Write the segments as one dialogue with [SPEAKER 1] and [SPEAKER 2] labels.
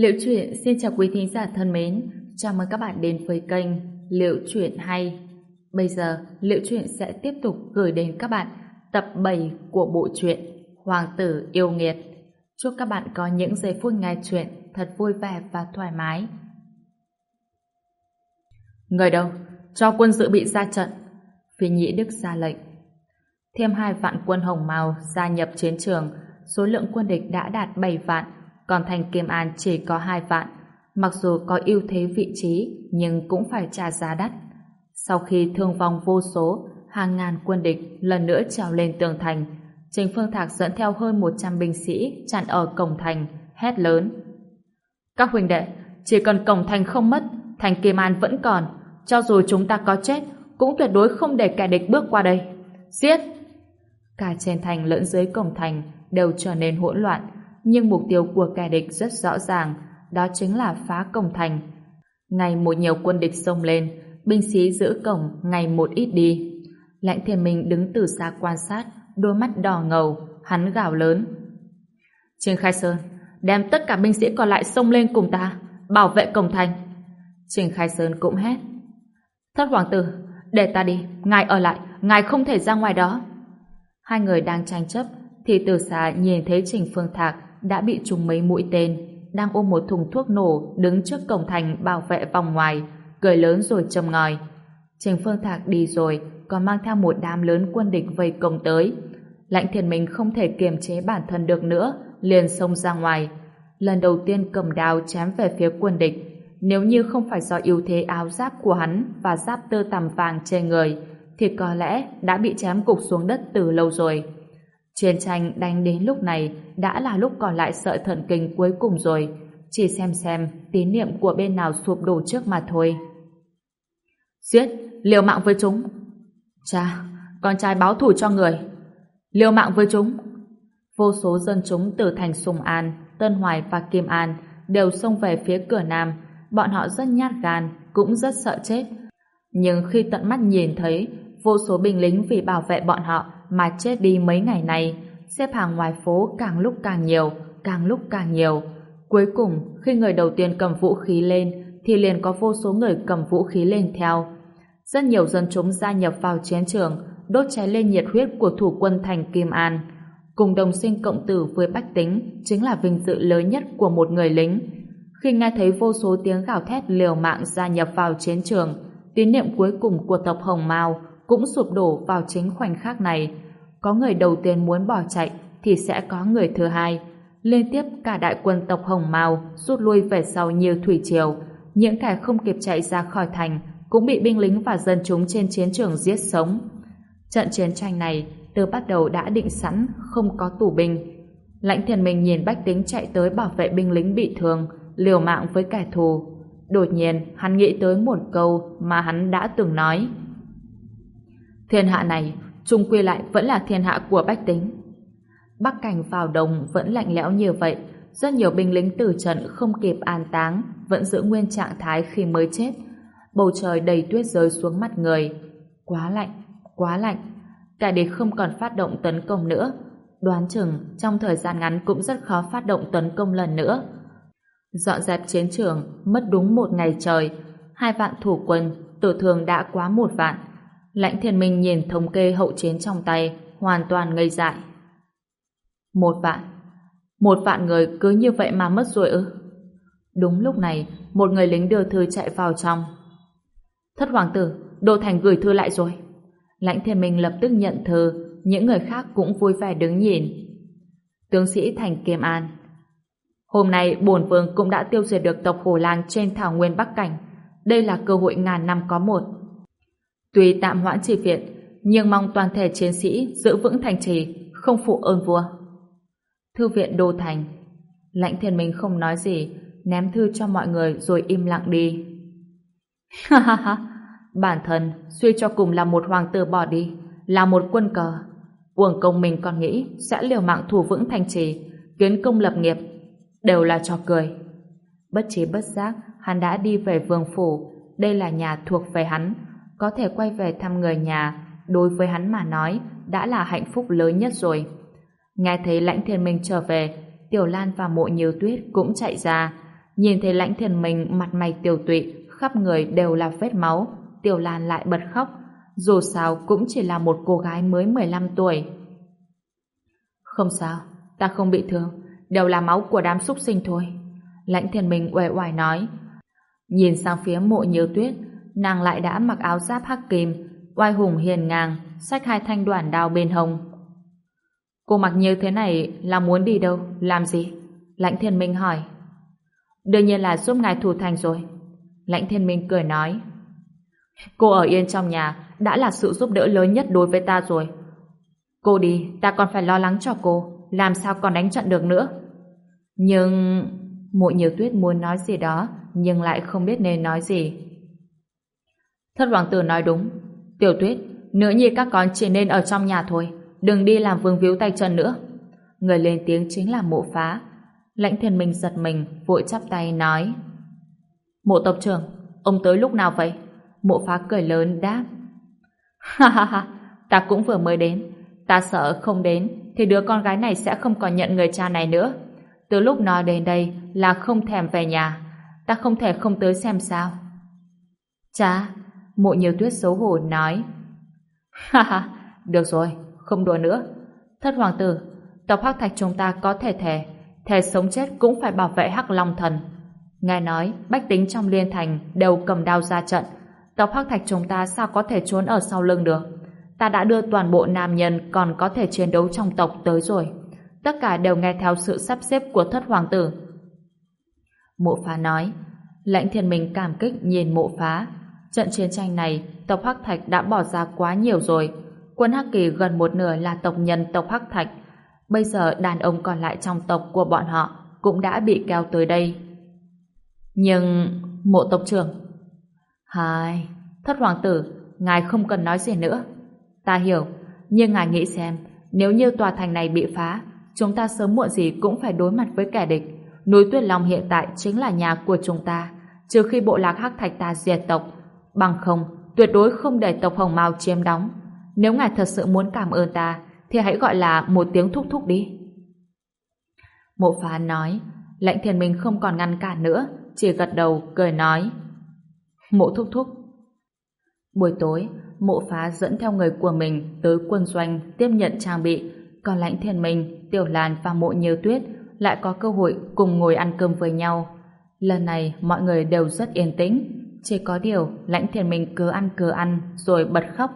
[SPEAKER 1] Liệu truyện xin chào quý thính giả thân mến, chào mừng các bạn đến với kênh Liệu truyện hay. Bây giờ, Liệu truyện sẽ tiếp tục gửi đến các bạn tập 7 của bộ truyện Hoàng tử yêu nghiệt. Chúc các bạn có những giây phút nghe truyện thật vui vẻ và thoải mái. Người đâu? Cho quân dự bị ra trận. Phi Nhĩ Đức ra lệnh. Thêm hai vạn quân hồng màu gia nhập chiến trường, số lượng quân địch đã đạt 7 vạn, còn thành Kim An chỉ có 2 vạn. Mặc dù có ưu thế vị trí, nhưng cũng phải trả giá đắt. Sau khi thương vong vô số, hàng ngàn quân địch lần nữa trèo lên tường thành, Trình Phương Thạc dẫn theo hơn 100 binh sĩ chặn ở cổng thành, hét lớn. Các huynh đệ, chỉ cần cổng thành không mất, thành Kim An vẫn còn. Cho dù chúng ta có chết, cũng tuyệt đối không để kẻ địch bước qua đây. Giết! Cả trên thành lẫn dưới cổng thành đều trở nên hỗn loạn, nhưng mục tiêu của kẻ địch rất rõ ràng, đó chính là phá cổng thành. Ngày một nhiều quân địch xông lên, binh sĩ giữ cổng ngày một ít đi. Lãnh thiên minh đứng từ xa quan sát, đôi mắt đỏ ngầu, hắn gào lớn. Trương Khai Sơn, đem tất cả binh sĩ còn lại xông lên cùng ta, bảo vệ cổng thành. Trình Khai Sơn cũng hét. Thất hoàng tử, để ta đi, ngài ở lại, ngài không thể ra ngoài đó. Hai người đang tranh chấp, thì từ xa nhìn thấy Trình Phương Thạc đã bị trúng mấy mũi tên, đang ôm một thùng thuốc nổ đứng trước cổng thành bảo vệ vòng ngoài, cười lớn rồi châm ngòi. Trình Phương Thạc đi rồi, còn mang theo một đám lớn quân địch vây công tới. Lãnh thiền minh không thể kiềm chế bản thân được nữa, liền xông ra ngoài. Lần đầu tiên cầm đao chém về phía quân địch. Nếu như không phải do ưu thế áo giáp của hắn và giáp tơ tằm vàng trên người, thì có lẽ đã bị chém cục xuống đất từ lâu rồi. Chiến tranh đánh đến lúc này đã là lúc còn lại sợi thần kinh cuối cùng rồi. Chỉ xem xem tín niệm của bên nào sụp đổ trước mà thôi. Giết, liều mạng với chúng. Cha, con trai báo thủ cho người. Liều mạng với chúng. Vô số dân chúng từ thành Sùng An, Tân Hoài và Kim An đều xông về phía cửa Nam. Bọn họ rất nhát gan, cũng rất sợ chết. Nhưng khi tận mắt nhìn thấy vô số binh lính vì bảo vệ bọn họ mà chết đi mấy ngày này xếp hàng ngoài phố càng lúc càng nhiều, càng lúc càng nhiều. Cuối cùng, khi người đầu tiên cầm vũ khí lên, thì liền có vô số người cầm vũ khí lên theo. Rất nhiều dân chúng gia nhập vào chiến trường, đốt cháy lên nhiệt huyết của thủ quân thành Kim An. Cùng đồng sinh cộng tử với bách tính chính là vinh dự lớn nhất của một người lính. Khi nghe thấy vô số tiếng gào thét liều mạng gia nhập vào chiến trường, tín niệm cuối cùng của tộc Hồng Mao cũng sụp đổ vào chính khoảnh khắc này. Có người đầu tiên muốn bỏ chạy thì sẽ có người thứ hai. Liên tiếp cả đại quân tộc Hồng Mao rút lui về sau nhiều thủy triều. Những kẻ không kịp chạy ra khỏi thành cũng bị binh lính và dân chúng trên chiến trường giết sống. Trận chiến tranh này từ bắt đầu đã định sẵn không có tù binh. Lãnh thiền mình nhìn bách tính chạy tới bảo vệ binh lính bị thương, liều mạng với kẻ thù. Đột nhiên, hắn nghĩ tới một câu mà hắn đã từng nói. Thiên hạ này, chung quy lại vẫn là thiên hạ của bách tính. Bắc cảnh vào đồng vẫn lạnh lẽo như vậy, rất nhiều binh lính tử trận không kịp an táng, vẫn giữ nguyên trạng thái khi mới chết. Bầu trời đầy tuyết rơi xuống mặt người. Quá lạnh, quá lạnh. Cả địch không còn phát động tấn công nữa. Đoán chừng trong thời gian ngắn cũng rất khó phát động tấn công lần nữa. Dọn dẹp chiến trường mất đúng một ngày trời. Hai vạn thủ quân, tử thường đã quá một vạn. Lãnh thiên minh nhìn thống kê hậu chiến trong tay, hoàn toàn ngây dại. Một vạn. Một vạn người cứ như vậy mà mất rồi ư? Đúng lúc này, một người lính đưa thư chạy vào trong. Thất hoàng tử, Đô Thành gửi thư lại rồi. Lãnh thiên minh lập tức nhận thư, những người khác cũng vui vẻ đứng nhìn. Tướng sĩ Thành Kiêm An Hôm nay bổn vương cũng đã tiêu diệt được tộc Hồ Lang trên thảo nguyên Bắc Cảnh. Đây là cơ hội ngàn năm có một. Tuy tạm hoãn chỉ viện, nhưng mong toàn thể chiến sĩ giữ vững thành trì, không phụ ơn vua. Thư viện Đô Thành Lãnh thiên minh không nói gì, ném thư cho mọi người rồi im lặng đi. Ha ha ha, bản thân suy cho cùng là một hoàng tử bỏ đi, là một quân cờ. Uổng công mình còn nghĩ sẽ liều mạng thủ vững thành trì, kiến công lập nghiệp, đều là trò cười. Bất trí bất giác, hắn đã đi về vương phủ, đây là nhà thuộc về hắn, có thể quay về thăm người nhà, đối với hắn mà nói, đã là hạnh phúc lớn nhất rồi. Nghe thấy lãnh thiên minh trở về, Tiểu Lan và mộ nhiều tuyết cũng chạy ra, Nhìn thấy lãnh thiên mình mặt mày tiêu tụy, khắp người đều là vết máu, Tiểu Lan lại bật khóc. Dù sao cũng chỉ là một cô gái mới 15 tuổi. Không sao, ta không bị thương, đều là máu của đám súc sinh thôi. Lãnh thiên mình uể oải nói. Nhìn sang phía mộ nhiều tuyết, nàng lại đã mặc áo giáp hắc kim, oai hùng hiền ngang, xách hai thanh đoản đao bên hông. Cô mặc như thế này là muốn đi đâu, làm gì? Lãnh thiên minh hỏi. Đương nhiên là giúp ngài thủ thành rồi. Lãnh thiên minh cười nói. Cô ở yên trong nhà đã là sự giúp đỡ lớn nhất đối với ta rồi. Cô đi, ta còn phải lo lắng cho cô, làm sao còn đánh trận được nữa. Nhưng... Mộ nhiều tuyết muốn nói gì đó, nhưng lại không biết nên nói gì. Thất hoàng tử nói đúng. Tiểu tuyết, nữ nhi các con chỉ nên ở trong nhà thôi, đừng đi làm vương víu tay chân nữa. Người lên tiếng chính là mộ phá. Lãnh thiên minh giật mình, vội chắp tay nói. Mộ tộc trưởng, ông tới lúc nào vậy? Mộ phá cười lớn đáp. Ha ha ha, ta cũng vừa mới đến. Ta sợ không đến, thì đứa con gái này sẽ không còn nhận người cha này nữa. Từ lúc nó đến đây là không thèm về nhà. Ta không thể không tới xem sao. Cha, mộ nhiều tuyết xấu hổ nói. Ha ha, được rồi, không đùa nữa. Thất hoàng tử, tộc Hắc Thạch chúng ta có thể thề, thề sống chết cũng phải bảo vệ Hắc Long Thần. Nghe nói, bách tính trong liên thành đều cầm đao ra trận. Tộc Hắc Thạch chúng ta sao có thể trốn ở sau lưng được? Ta đã đưa toàn bộ nam nhân còn có thể chiến đấu trong tộc tới rồi. Tất cả đều nghe theo sự sắp xếp của thất hoàng tử. Mộ phá nói, lãnh thiên minh cảm kích nhìn mộ phá. Trận chiến tranh này, tộc Hắc Thạch đã bỏ ra quá nhiều rồi. Quân Hắc Kỳ gần một nửa là tộc nhân tộc Hắc Thạch. Bây giờ đàn ông còn lại trong tộc của bọn họ cũng đã bị kéo tới đây. Nhưng... Mộ tộc trưởng... Hai... Thất hoàng tử, ngài không cần nói gì nữa. Ta hiểu, nhưng ngài nghĩ xem, nếu như tòa thành này bị phá, chúng ta sớm muộn gì cũng phải đối mặt với kẻ địch. Núi Tuyết Long hiện tại chính là nhà của chúng ta, trừ khi bộ lạc Hắc Thạch ta diệt tộc. Bằng không, tuyệt đối không để tộc Hồng Mao chiếm đóng. Nếu ngài thật sự muốn cảm ơn ta, thì hãy gọi là một tiếng thúc thúc đi. Mộ phá nói, lãnh thiền minh không còn ngăn cản nữa, chỉ gật đầu, cười nói. Mộ thúc thúc. Buổi tối, mộ phá dẫn theo người của mình tới quân doanh tiếp nhận trang bị, còn lãnh thiền minh, tiểu làn và mộ nhiều tuyết lại có cơ hội cùng ngồi ăn cơm với nhau. Lần này mọi người đều rất yên tĩnh, chỉ có điều lãnh thiền mình cứ ăn cứ ăn rồi bật khóc,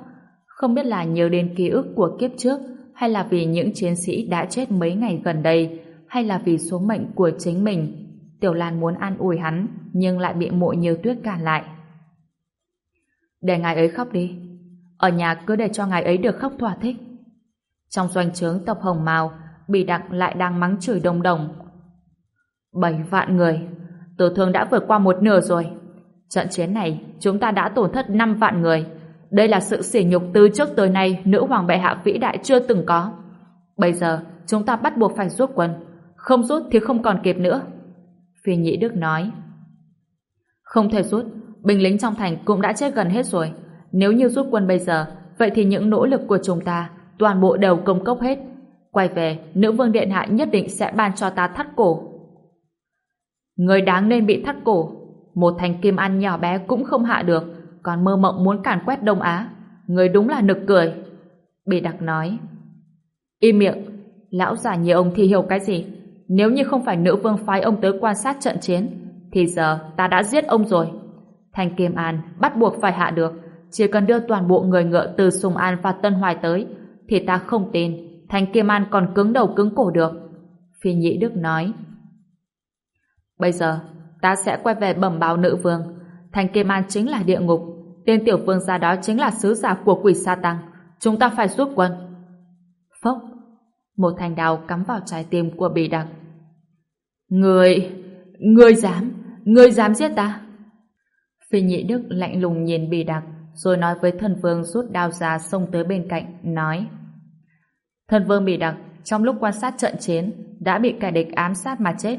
[SPEAKER 1] không biết là nhớ đến ký ức của kiếp trước hay là vì những chiến sĩ đã chết mấy ngày gần đây hay là vì số mệnh của chính mình. Tiểu Lan muốn an ủi hắn nhưng lại bị mộ nhiều tuyết cản lại. Để ngài ấy khóc đi. Ở nhà cứ để cho ngài ấy được khóc thỏa thích. Trong doanh trướng tộc Hồng mào bỉ Đặc lại đang mắng chửi đồng đồng. Bảy vạn người, tử thương đã vượt qua một nửa rồi. Trận chiến này, chúng ta đã tổn thất 5 vạn người. Đây là sự sỉ nhục từ trước tới nay nữ hoàng bệ hạ vĩ đại chưa từng có. Bây giờ, chúng ta bắt buộc phải rút quân. Không rút thì không còn kịp nữa. Phi Nhĩ Đức nói. Không thể rút, binh lính trong thành cũng đã chết gần hết rồi. Nếu như rút quân bây giờ, vậy thì những nỗ lực của chúng ta toàn bộ đều công cốc hết. Quay về, nữ vương điện hạ nhất định sẽ ban cho ta thắt cổ. Người đáng nên bị thắt cổ. Một thành kim ăn nhỏ bé cũng không hạ được, còn mơ mộng muốn càn quét Đông Á. Người đúng là nực cười. Bì đặc nói. Im miệng, lão già như ông thì hiểu cái gì? Nếu như không phải nữ vương phái ông tới quan sát trận chiến, thì giờ ta đã giết ông rồi. Thành Kim An bắt buộc phải hạ được, chỉ cần đưa toàn bộ người ngựa từ Sùng An và Tân Hoài tới, thì ta không tin Thành Kim An còn cứng đầu cứng cổ được. Phi Nhĩ Đức nói. Bây giờ, ta sẽ quay về bẩm báo nữ vương. Thành Kim An chính là địa ngục. Tên tiểu vương gia đó chính là sứ giả của quỷ sa tăng. Chúng ta phải rút quân. Phốc. Một thanh đao cắm vào trái tim của bì đặc. Người... Người dám... Người dám giết ta? Phi nhị Đức lạnh lùng nhìn bì đặc rồi nói với thần vương rút đao ra xông tới bên cạnh, nói Thần vương bì đặc trong lúc quan sát trận chiến đã bị kẻ địch ám sát mà chết.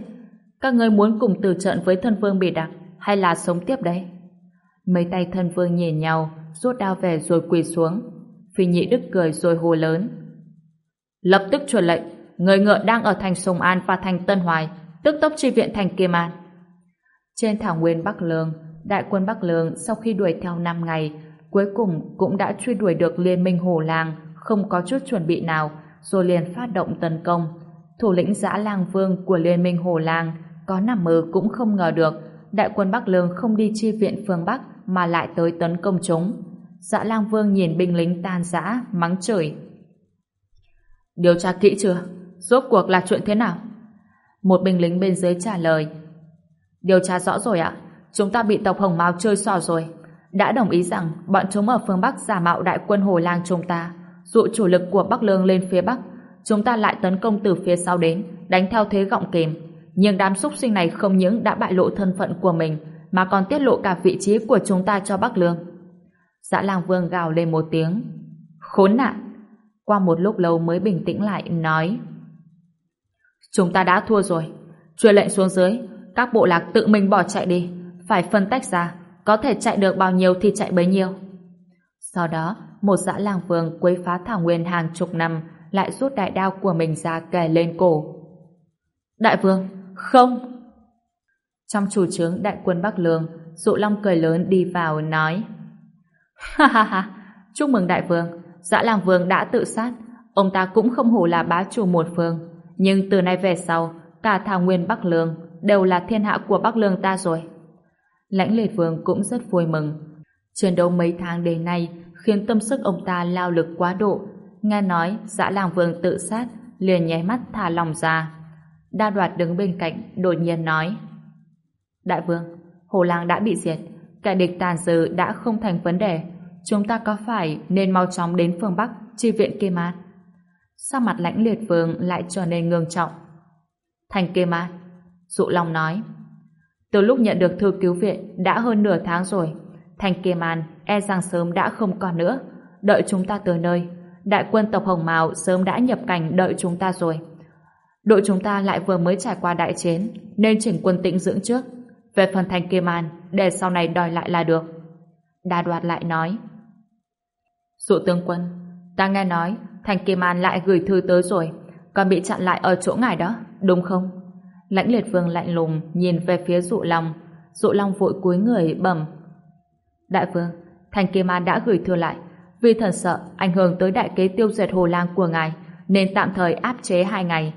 [SPEAKER 1] Các ngươi muốn cùng từ trận với thân vương bị đặc hay là sống tiếp đấy? Mấy tay thân vương nhìn nhau, rút đao về rồi quỳ xuống. Phi nhị đức cười rồi hồ lớn. Lập tức truyền lệnh, người ngựa đang ở thành Sùng An và thành Tân Hoài, tức tốc chi viện thành Kim An. Trên thảo nguyên Bắc Lương, đại quân Bắc Lương sau khi đuổi theo 5 ngày, cuối cùng cũng đã truy đuổi được liên minh Hồ Lang, không có chút chuẩn bị nào, rồi liền phát động tấn công. Thủ lĩnh giã lang vương của liên minh Hồ Lang có nằm mơ cũng không ngờ được đại quân Bắc Lương không đi chi viện phương Bắc mà lại tới tấn công chúng. Dã lang vương nhìn binh lính tan rã, mắng chửi. Điều tra kỹ chưa? Rốt cuộc là chuyện thế nào? Một binh lính bên dưới trả lời. Điều tra rõ rồi ạ. Chúng ta bị tộc Hồng Mao chơi xỏ rồi. Đã đồng ý rằng bọn chúng ở phương Bắc giả mạo đại quân Hồ Lang chúng ta, dụ chủ lực của Bắc Lương lên phía Bắc. Chúng ta lại tấn công từ phía sau đến, đánh theo thế gọng kìm. Nhưng đám xúc sinh này không những đã bại lộ thân phận của mình, mà còn tiết lộ cả vị trí của chúng ta cho Bắc Lương. Dạ dã lang vương gào lên một tiếng. Khốn nạn! Qua một lúc lâu mới bình tĩnh lại, nói Chúng ta đã thua rồi. Truyền lệnh xuống dưới, các bộ lạc tự mình bỏ chạy đi. Phải phân tách ra, có thể chạy được bao nhiêu thì chạy bấy nhiêu. Sau đó, một dạ dã lang vương quấy phá thảo nguyên hàng chục năm lại rút đại đao của mình ra kề lên cổ. Đại vương, không! Trong chủ trướng đại quân Bắc Lương, Dụ Long cười lớn đi vào nói Ha ha ha, chúc mừng đại vương, dã lang vương đã tự sát, ông ta cũng không hổ là bá chủ một phương, nhưng từ nay về sau, cả thảo nguyên Bắc Lương đều là thiên hạ của Bắc Lương ta rồi. Lãnh liệt vương cũng rất vui mừng. Chiến đấu mấy tháng đến nay khiến tâm sức ông ta lao lực quá độ. Nghe nói dã lang vương tự sát, liền nháy mắt thả lòng ra. Đa đoạt đứng bên cạnh, đột nhiên nói Đại vương, Hồ Lang đã bị diệt, kẻ địch tàn dư đã không thành vấn đề. Chúng ta có phải nên mau chóng đến phương Bắc chi viện Kê an Sao mặt lãnh liệt vương lại trở nên ngương trọng? Thành Kê an Dụ Long nói Từ lúc nhận được thư cứu viện đã hơn nửa tháng rồi. Thành Kê Man e rằng sớm đã không còn nữa. Đợi chúng ta tới nơi. Đại quân tộc Hồng Mào sớm đã nhập cảnh đợi chúng ta rồi. Đội chúng ta lại vừa mới trải qua đại chiến, nên chỉnh quân tĩnh dưỡng trước. Về phần thành Kim An, để sau này đòi lại là được. Đa đoạt lại nói Dụ tướng quân, ta nghe nói thành Kim An lại gửi thư tới rồi, còn bị chặn lại ở chỗ ngài đó, đúng không? Lãnh liệt vương lạnh lùng nhìn về phía dụ long dụ long vội cúi người bẩm Đại vương, thành Kim An đã gửi thư lại vì thần sợ ảnh hưởng tới đại kế tiêu diệt hồ lang của ngài, nên tạm thời áp chế hai ngày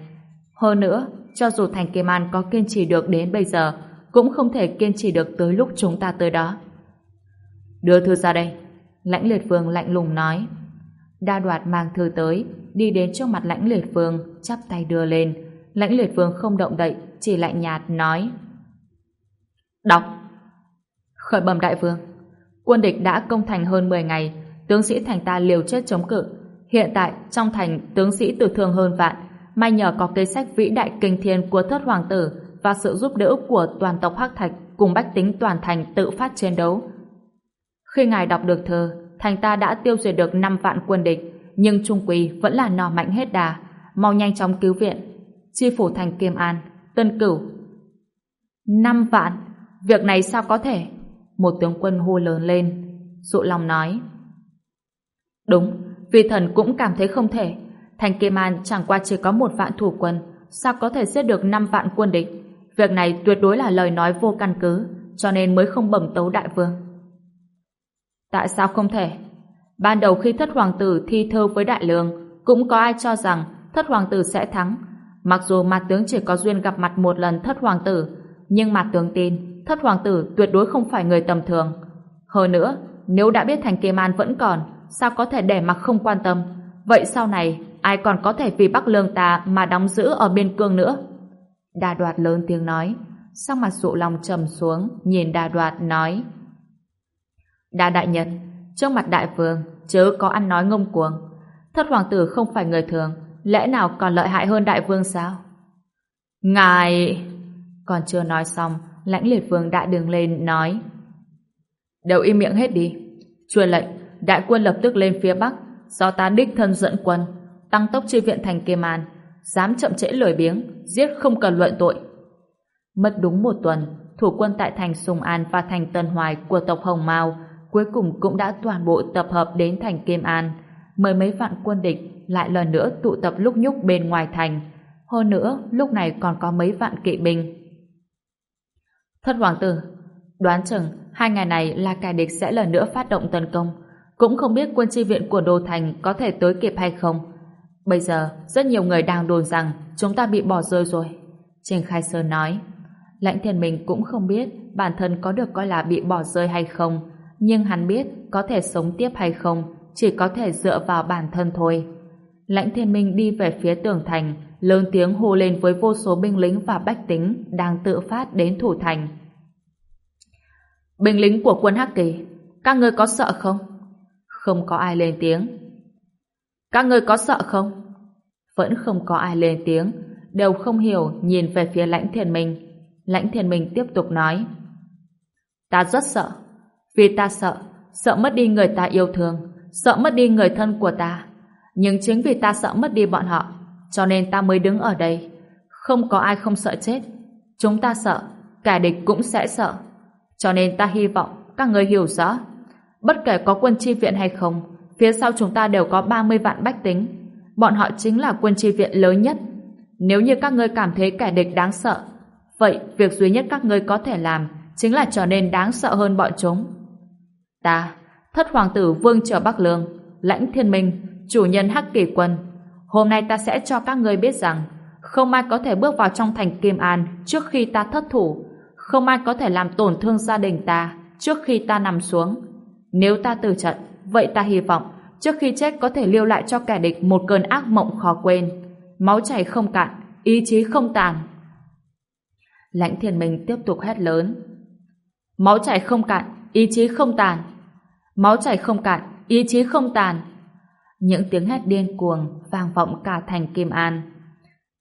[SPEAKER 1] hơn nữa, cho dù Thành Kim An có kiên trì được đến bây giờ, cũng không thể kiên trì được tới lúc chúng ta tới đó. Đưa thư ra đây. Lãnh liệt vương lạnh lùng nói. Đa đoạt mang thư tới, đi đến trước mặt lãnh liệt vương, chắp tay đưa lên. Lãnh liệt vương không động đậy, chỉ lạnh nhạt nói. Đọc. Khởi bẩm đại vương. Quân địch đã công thành hơn 10 ngày, tướng sĩ thành ta liều chết chống cự. Hiện tại, trong thành, tướng sĩ tử thương hơn vạn, may nhờ có kế sách vĩ đại kinh thiên của thất hoàng tử và sự giúp đỡ của toàn tộc Hắc Thạch cùng bách tính toàn thành tự phát chiến đấu. Khi ngài đọc được thơ, thành ta đã tiêu diệt được 5 vạn quân địch, nhưng trung Quỳ vẫn là nò mạnh hết đà, mau nhanh chóng cứu viện. Chi phủ thành Kiêm An, Tân Cửu. 5 vạn? Việc này sao có thể? Một tướng quân hô lớn lên. Dụ lòng nói. Đúng, vì thần cũng cảm thấy không thể. Thành Kim An chẳng qua chỉ có một vạn thủ quân, sao có thể giết được năm vạn quân địch? Việc này tuyệt đối là lời nói vô căn cứ, cho nên mới không bẩm tấu đại vương. Tại sao không thể? Ban đầu khi thất hoàng tử thi thơ với đại lương, cũng có ai cho rằng thất hoàng tử sẽ thắng. Mặc dù mặt tướng chỉ có duyên gặp mặt một lần thất hoàng tử, nhưng mặt tướng tin thất hoàng tử tuyệt đối không phải người tầm thường. Hơn nữa, nếu đã biết thành Kê An vẫn còn, sao có thể để mặc không quan tâm? Vậy sau này, ai còn có thể vì Bắc Lương ta mà đóng giữ ở biên cương nữa? Đa đoạt lớn tiếng nói, sau mặt dụ lòng trầm xuống, nhìn đa đoạt nói. Đa đại nhân, trước mặt đại vương, chớ có ăn nói ngông cuồng. Thất hoàng tử không phải người thường, lẽ nào còn lợi hại hơn đại vương sao? Ngài... Còn chưa nói xong, lãnh liệt vương đã đường lên, nói. Đều im miệng hết đi. Truyền lệnh, đại quân lập tức lên phía bắc, do ta đích thân dẫn quân, tăng tốc chi viện thành Kiêm An, dám chậm trễ lười biếng, giết không cần luận tội. Mất đúng một tuần, thủ quân tại thành Sùng An và thành Tân Hoài của tộc Hồng Mao cuối cùng cũng đã toàn bộ tập hợp đến thành Kiêm An. Mười mấy vạn quân địch lại lần nữa tụ tập lúc nhúc bên ngoài thành. Hơn nữa, lúc này còn có mấy vạn kỵ binh. Thất hoàng tử, đoán chừng hai ngày này là kẻ địch sẽ lần nữa phát động tấn công. Cũng không biết quân chi viện của Đô Thành có thể tới kịp hay không. Bây giờ, rất nhiều người đang đồn rằng chúng ta bị bỏ rơi rồi. Trình Khai Sơn nói, Lãnh Thiên Minh cũng không biết bản thân có được coi là bị bỏ rơi hay không, nhưng hắn biết có thể sống tiếp hay không, chỉ có thể dựa vào bản thân thôi. Lãnh Thiên Minh đi về phía tường thành, lớn tiếng hô lên với vô số binh lính và bách tính đang tự phát đến thủ thành. Binh lính của quân Hắc Kỳ, các ngươi có sợ không? Không có ai lên tiếng. Các ngươi có sợ không? Vẫn không có ai lên tiếng, đều không hiểu nhìn về phía lãnh thiền mình. Lãnh thiền mình tiếp tục nói. Ta rất sợ, vì ta sợ, sợ mất đi người ta yêu thương, sợ mất đi người thân của ta. Nhưng chính vì ta sợ mất đi bọn họ, cho nên ta mới đứng ở đây. Không có ai không sợ chết. Chúng ta sợ, cả địch cũng sẽ sợ. Cho nên ta hy vọng các người hiểu rõ. Bất kể có quân chi viện hay không, phía sau chúng ta đều có 30 vạn bách tính. Bọn họ chính là quân tri viện lớn nhất. Nếu như các ngươi cảm thấy kẻ địch đáng sợ, vậy việc duy nhất các ngươi có thể làm chính là trở nên đáng sợ hơn bọn chúng. Ta, thất hoàng tử Vương Trở Bắc Lương, lãnh thiên minh, chủ nhân Hắc Kỳ Quân, hôm nay ta sẽ cho các ngươi biết rằng không ai có thể bước vào trong thành Kim An trước khi ta thất thủ, không ai có thể làm tổn thương gia đình ta trước khi ta nằm xuống. Nếu ta từ trận, vậy ta hy vọng trước khi chết có thể lưu lại cho kẻ địch một cơn ác mộng khó quên. Máu chảy không cạn, ý chí không tàn. Lãnh thiên minh tiếp tục hét lớn. Máu chảy không cạn, ý chí không tàn. Máu chảy không cạn, ý chí không tàn. Những tiếng hét điên cuồng vang vọng cả thành Kim An.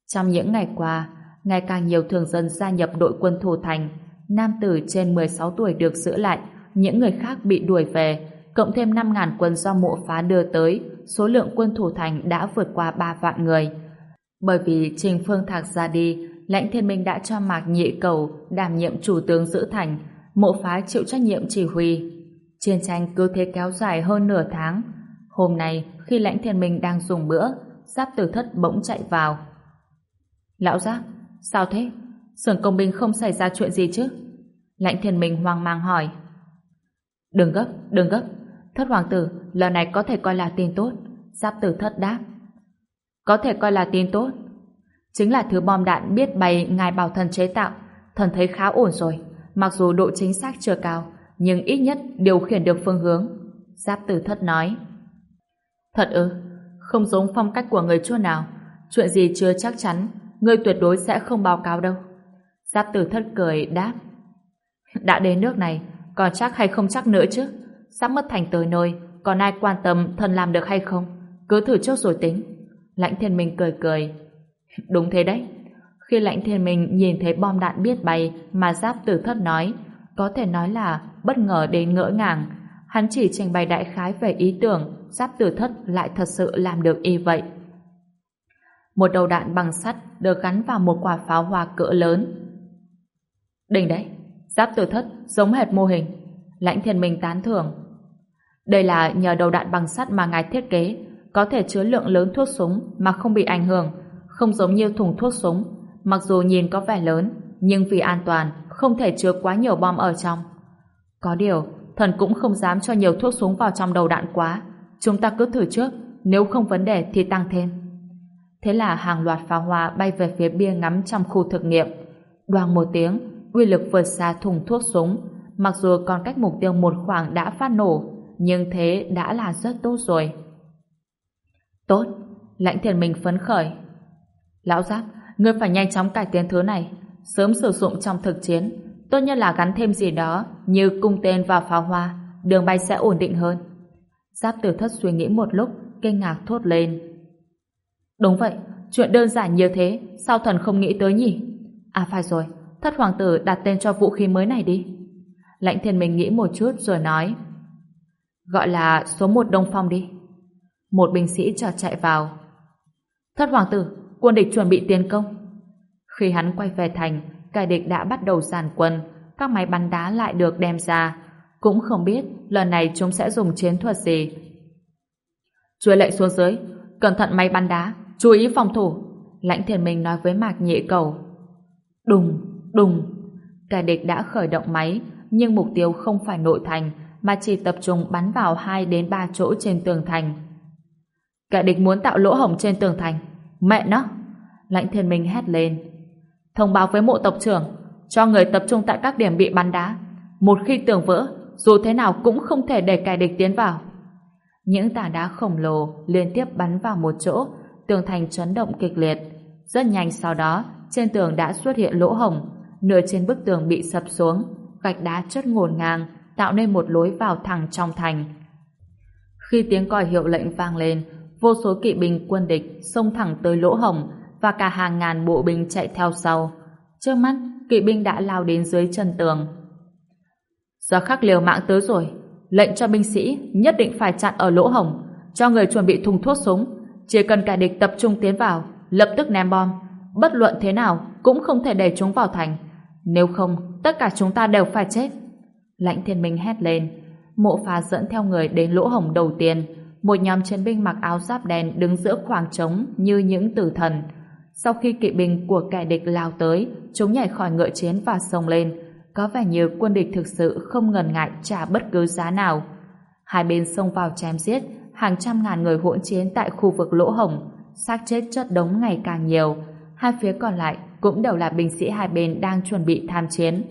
[SPEAKER 1] Trong những ngày qua, ngày càng nhiều thường dân gia nhập đội quân thủ thành. Nam tử trên 16 tuổi được giữ lại, những người khác bị đuổi về, cộng thêm 5.000 quân do mộ phá đưa tới, số lượng quân thủ thành đã vượt qua 3 vạn người. Bởi vì Trình Phương Thạc ra đi, lãnh thiên minh đã cho Mạc Nhị Cầu đảm nhiệm chủ tướng giữ thành, mộ phá chịu trách nhiệm chỉ huy. Chiến tranh cứ thế kéo dài hơn nửa tháng. Hôm nay, khi lãnh thiên minh đang dùng bữa, giáp tử thất bỗng chạy vào. Lão giáp, sao thế? Sưởng công binh không xảy ra chuyện gì chứ? Lãnh thiên minh hoang mang hỏi. Đừng gấp, đừng gấp. Thất hoàng tử, lần này có thể coi là tin tốt. Giáp tử thất đáp. Có thể coi là tin tốt. Chính là thứ bom đạn biết bay ngài bảo thần chế tạo. Thần thấy khá ổn rồi. Mặc dù độ chính xác chưa cao, nhưng ít nhất điều khiển được phương hướng. Giáp tử thất nói. Thật ư, không giống phong cách của người chua nào. Chuyện gì chưa chắc chắn, ngươi tuyệt đối sẽ không báo cáo đâu. Giáp tử thất cười đáp. Đã đến nước này, còn chắc hay không chắc nữa chứ. Sắp mất thành tới nơi, còn ai quan tâm thần làm được hay không? Cứ thử trước rồi tính. Lãnh thiên minh cười cười. Đúng thế đấy. Khi lãnh thiên minh nhìn thấy bom đạn biết bay mà giáp tử thất nói, có thể nói là bất ngờ đến ngỡ ngàng. Hắn chỉ trình bày đại khái về ý tưởng giáp tử thất lại thật sự làm được y vậy. Một đầu đạn bằng sắt được gắn vào một quả pháo hoa cỡ lớn. Đỉnh đấy, giáp tử thất giống hệt mô hình. Lãnh thiên minh tán thưởng. Đây là nhờ đầu đạn bằng sắt mà ngài thiết kế, có thể chứa lượng lớn thuốc súng mà không bị ảnh hưởng, không giống như thùng thuốc súng, mặc dù nhìn có vẻ lớn, nhưng vì an toàn, không thể chứa quá nhiều bom ở trong. Có điều, thần cũng không dám cho nhiều thuốc súng vào trong đầu đạn quá. Chúng ta cứ thử trước, nếu không vấn đề thì tăng thêm. Thế là hàng loạt pháo hoa bay về phía bia ngắm trong khu thực nghiệm. Đoàn một tiếng, uy lực vượt xa thùng thuốc súng, mặc dù còn cách mục tiêu một khoảng đã phát nổ, nhưng thế đã là rất tốt rồi. Tốt, lãnh thiền mình phấn khởi. Lão Giáp, ngươi phải nhanh chóng cải tiến thứ này, sớm sử dụng trong thực chiến, tốt nhất là gắn thêm gì đó như cung tên và pháo hoa, đường bay sẽ ổn định hơn. Giáp tử thất suy nghĩ một lúc, kinh ngạc thốt lên. Đúng vậy, chuyện đơn giản như thế, sao thần không nghĩ tới nhỉ? À phải rồi, thất hoàng tử đặt tên cho vũ khí mới này đi. Lãnh thiên mình nghĩ một chút rồi nói. Gọi là số một đông phong đi. Một binh sĩ chợt chạy vào. Thất hoàng tử, quân địch chuẩn bị tiến công. Khi hắn quay về thành, kẻ địch đã bắt đầu giàn quân, các máy bắn đá lại được đem ra. Cũng không biết lần này chúng sẽ dùng chiến thuật gì. Chuối lệnh xuống dưới, cẩn thận máy bắn đá, chú ý phòng thủ. Lãnh thiền minh nói với Mạc Nhị Cầu. Đùng, đùng. Kẻ địch đã khởi động máy, nhưng mục tiêu không phải nội thành, mà chỉ tập trung bắn vào 2 đến 3 chỗ trên tường thành. Kẻ địch muốn tạo lỗ hổng trên tường thành. Mẹ nó! Lãnh thiên minh hét lên. Thông báo với mộ tộc trưởng, cho người tập trung tại các điểm bị bắn đá. Một khi tường vỡ, dù thế nào cũng không thể để kẻ địch tiến vào. Những tảng đá khổng lồ liên tiếp bắn vào một chỗ, tường thành chấn động kịch liệt. Rất nhanh sau đó, trên tường đã xuất hiện lỗ hổng, nửa trên bức tường bị sập xuống, gạch đá chất ngổn ngang, tạo nên một lối vào thẳng trong thành. Khi tiếng còi hiệu lệnh vang lên, vô số kỵ binh quân địch xông thẳng tới lỗ hổng và cả hàng ngàn bộ binh chạy theo sau. Trước mắt, kỵ binh đã lao đến dưới chân tường. Giờ khắc liều mạng tới rồi, lệnh cho binh sĩ nhất định phải chặn ở lỗ hổng, cho người chuẩn bị thùng thuốc súng, chỉ cần cả địch tập trung tiến vào, lập tức ném bom, bất luận thế nào cũng không thể để chúng vào thành. Nếu không, tất cả chúng ta đều phải chết. Lãnh thiên minh hét lên. Mộ phá dẫn theo người đến lỗ hổng đầu tiên. Một nhóm chiến binh mặc áo giáp đen đứng giữa khoảng trống như những tử thần. Sau khi kỵ binh của kẻ địch lao tới, chúng nhảy khỏi ngựa chiến và xông lên. Có vẻ như quân địch thực sự không ngần ngại trả bất cứ giá nào. Hai bên xông vào chém giết, hàng trăm ngàn người hỗn chiến tại khu vực lỗ hổng, xác chết chất đống ngày càng nhiều. Hai phía còn lại cũng đều là binh sĩ hai bên đang chuẩn bị tham chiến.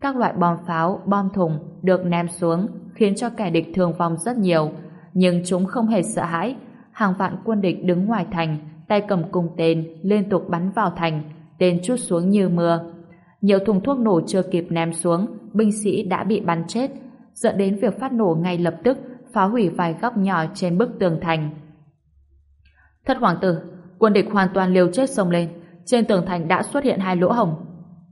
[SPEAKER 1] Các loại bom pháo, bom thùng được ném xuống khiến cho kẻ địch thương vong rất nhiều, nhưng chúng không hề sợ hãi. Hàng vạn quân địch đứng ngoài thành, tay cầm cung tên, liên tục bắn vào thành, tên chút xuống như mưa. Nhiều thùng thuốc nổ chưa kịp ném xuống, binh sĩ đã bị bắn chết, dẫn đến việc phát nổ ngay lập tức, phá hủy vài góc nhỏ trên bức tường thành. Thất hoàng tử, quân địch hoàn toàn liều chết xông lên, trên tường thành đã xuất hiện hai lỗ hổng.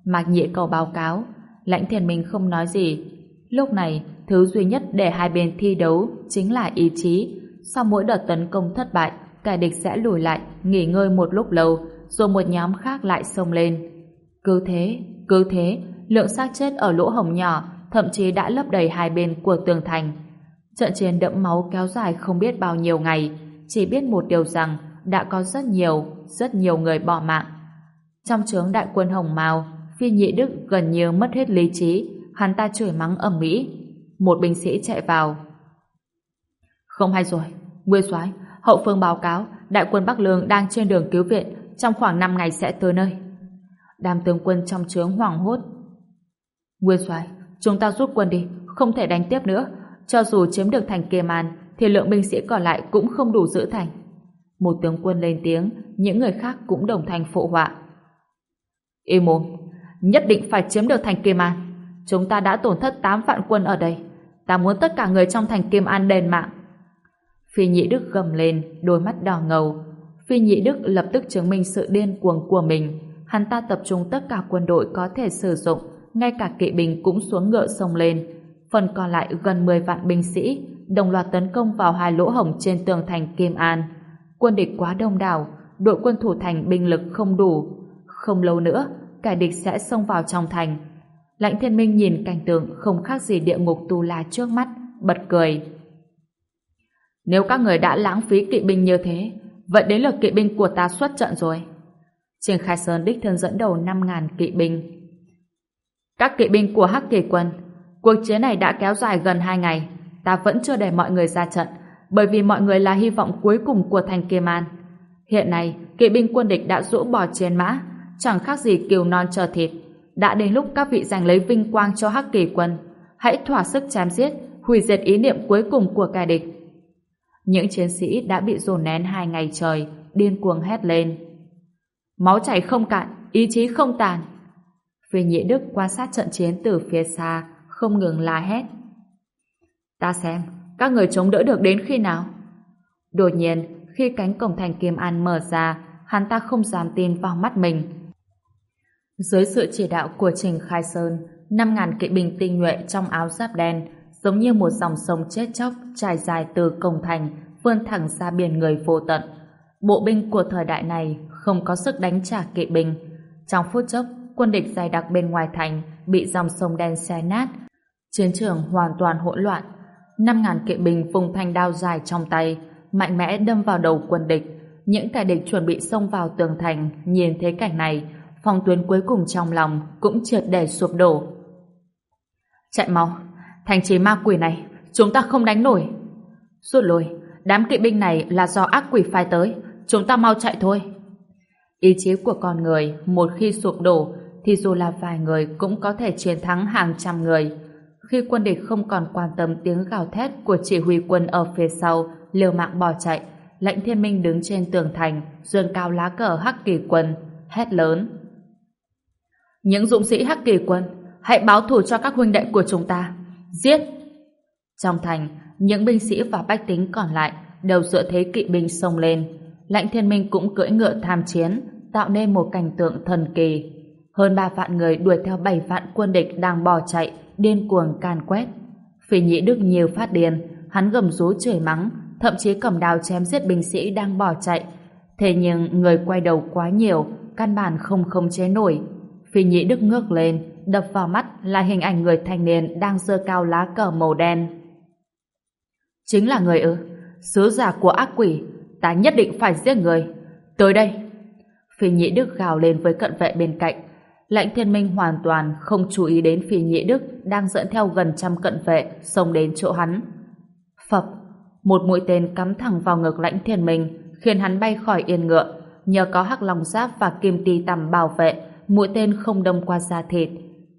[SPEAKER 1] Mạc Nhị cầu báo cáo, Lãnh Thiên Minh không nói gì. Lúc này, thứ duy nhất để hai bên thi đấu chính là ý chí. Sau mỗi đợt tấn công thất bại, kẻ địch sẽ lùi lại, nghỉ ngơi một lúc lâu, rồi một nhóm khác lại xông lên. Cứ thế, cứ thế, lượng xác chết ở lỗ hổng nhỏ thậm chí đã lấp đầy hai bên của tường thành. Trận chiến đẫm máu kéo dài không biết bao nhiêu ngày, chỉ biết một điều rằng đã có rất nhiều, rất nhiều người bỏ mạng. Trong trướng đại quân Hồng Mao, Phi Nhị Đức gần như mất hết lý trí, hắn ta chửi mắng ầm mỹ. Một binh sĩ chạy vào. Không hay rồi, Nguyên soái, hậu phương báo cáo, đại quân Bắc Lương đang trên đường cứu viện, trong khoảng 5 ngày sẽ tới nơi. Đàm tướng quân trong trướng hoảng hốt. Nguyên soái, chúng ta rút quân đi, không thể đánh tiếp nữa. Cho dù chiếm được thành Kề Màn, thì lượng binh sĩ còn lại cũng không đủ giữ thành. Một tướng quân lên tiếng, những người khác cũng đồng thanh phụ họa. Im mồm, nhất định phải chiếm được thành Kim An. Chúng ta đã tổn thất 8 vạn quân ở đây. Ta muốn tất cả người trong thành Kim An đền mạng. Phi Nhị Đức gầm lên, đôi mắt đỏ ngầu. Phi Nhị Đức lập tức chứng minh sự điên cuồng của mình. Hắn ta tập trung tất cả quân đội có thể sử dụng, ngay cả kỵ binh cũng xuống ngựa sông lên. Phần còn lại gần 10 vạn binh sĩ, đồng loạt tấn công vào hai lỗ hổng trên tường thành Kim An. Quân địch quá đông đảo, đội quân thủ thành binh lực không đủ. Không lâu nữa, kẻ địch sẽ xông vào trong thành. Lãnh thiên minh nhìn cảnh tượng không khác gì địa ngục tu la trước mắt, bật cười. Nếu các người đã lãng phí kỵ binh như thế, vậy đến lượt kỵ binh của ta xuất trận rồi. Trình Khai Sơn đích thân dẫn đầu 5.000 kỵ binh. Các kỵ binh của Hắc Kỳ quân, cuộc chiến này đã kéo dài gần 2 ngày, ta vẫn chưa để mọi người ra trận, bởi vì mọi người là hy vọng cuối cùng của thành Kiềm An. Hiện nay, kỵ binh quân địch đã rũ bỏ trên mã, chẳng khác gì kiều non chờ thịt. Đã đến lúc các vị giành lấy vinh quang cho Hắc Kỳ quân. Hãy thỏa sức chém giết, hủy diệt ý niệm cuối cùng của kẻ địch. Những chiến sĩ đã bị dồn nén hai ngày trời, điên cuồng hét lên. Máu chảy không cạn, ý chí không tàn. Phi Nhĩ Đức quan sát trận chiến từ phía xa, không ngừng la hét. Ta xem, các người chống đỡ được đến khi nào? Đột nhiên, khi cánh cổng thành Kim An mở ra, hắn ta không dám tin vào mắt mình. Dưới sự chỉ đạo của Trình Khai Sơn, 5.000 kỵ binh tinh nhuệ trong áo giáp đen, giống như một dòng sông chết chóc trải dài từ cổng thành, vươn thẳng ra biển người vô tận. Bộ binh của thời đại này không có sức đánh trả kỵ binh. Trong phút chốc, quân địch dày đặc bên ngoài thành bị dòng sông đen xé nát. Chiến trường hoàn toàn hỗn loạn. 5.000 kỵ binh vùng thanh đao dài trong tay, mạnh mẽ đâm vào đầu quân địch. Những kẻ địch chuẩn bị xông vào tường thành, nhìn thấy cảnh này, phòng tuyến cuối cùng trong lòng cũng trượt để sụp đổ. Chạy mau, thành trì ma quỷ này, chúng ta không đánh nổi. Rút lui, đám kỵ binh này là do ác quỷ phai tới, chúng ta mau chạy thôi. Ý chí của con người một khi sụp đổ thì dù là vài người cũng có thể chiến thắng hàng trăm người. Khi quân địch không còn quan tâm tiếng gào thét của chỉ huy quân ở phía sau, liều mạng bỏ chạy, lãnh thiên minh đứng trên tường thành, dương cao lá cờ hắc kỳ quân, hét lớn. Những dũng sĩ hắc kỳ quân, hãy báo thù cho các huynh đệ của chúng ta. Giết! Trong thành, những binh sĩ và bách tính còn lại đều dựa thế kỵ binh xông lên. Lãnh thiên minh cũng cưỡi ngựa tham chiến, tạo nên một cảnh tượng thần kỳ. Hơn ba vạn người đuổi theo bảy vạn quân địch đang bỏ chạy, điên cuồng can quét. Phỉ nhĩ đức nhiều phát điên, hắn gầm rú chửi mắng, thậm chí cầm đao chém giết binh sĩ đang bỏ chạy. Thế nhưng người quay đầu quá nhiều, căn bản không không chế nổi. Phi nhĩ đức ngước lên, đập vào mắt là hình ảnh người thanh niên đang giơ cao lá cờ màu đen. Chính là người ư? Sứ giả của ác quỷ, ta nhất định phải giết người. Tới đây! Phi nhĩ đức gào lên với cận vệ bên cạnh. Lãnh thiên minh hoàn toàn không chú ý đến phi nhĩ đức đang dẫn theo gần trăm cận vệ xông đến chỗ hắn. Phập! Một mũi tên cắm thẳng vào ngực lãnh thiên minh khiến hắn bay khỏi yên ngựa. Nhờ có hắc long giáp và kim ti tầm bảo vệ mũi tên không đâm qua da thịt.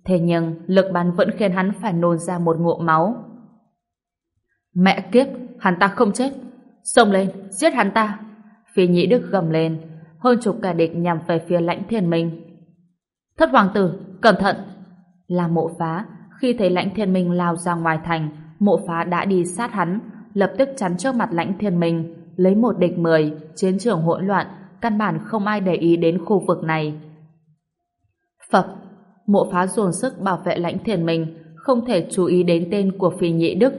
[SPEAKER 1] Thế nhưng, lực bắn vẫn khiến hắn phải nôn ra một ngụm máu. Mẹ kiếp, hắn ta không chết. Xông lên, giết hắn ta. Phi nhĩ đức gầm lên, hơn chục kẻ địch nhằm về phía lãnh thiên minh. Thất hoàng tử, cẩn thận! Là mộ phá, khi thấy lãnh thiên minh lao ra ngoài thành, mộ phá đã đi sát hắn, lập tức chắn trước mặt lãnh thiên minh, lấy một địch mười, chiến trường hỗn loạn, căn bản không ai để ý đến khu vực này. Phật, mộ phá dồn sức bảo vệ lãnh thiền mình, không thể chú ý đến tên của phi nhị đức,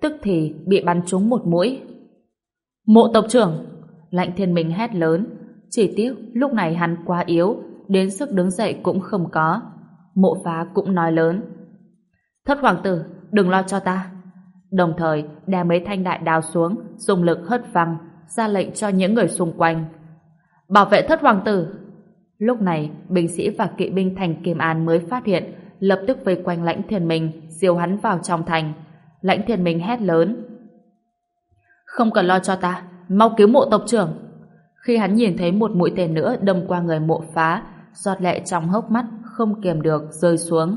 [SPEAKER 1] tức thì bị bắn trúng một mũi. Mộ tộc trưởng! Lãnh thiên minh hét lớn, chỉ tiếc lúc này hắn quá yếu, đến sức đứng dậy cũng không có. Mộ phá cũng nói lớn. Thất hoàng tử, đừng lo cho ta. Đồng thời, đè mấy thanh đại đào xuống, dùng lực hất văng, ra lệnh cho những người xung quanh. Bảo vệ thất hoàng tử! Lúc này, binh sĩ và kỵ binh thành Kim An mới phát hiện, lập tức vây quanh lãnh thiền mình, diều hắn vào trong thành. Lãnh thiền mình hét lớn. Không cần lo cho ta, mau cứu mộ tộc trưởng. Khi hắn nhìn thấy một mũi tên nữa đâm qua người mộ phá, giọt lệ trong hốc mắt không kiềm được rơi xuống.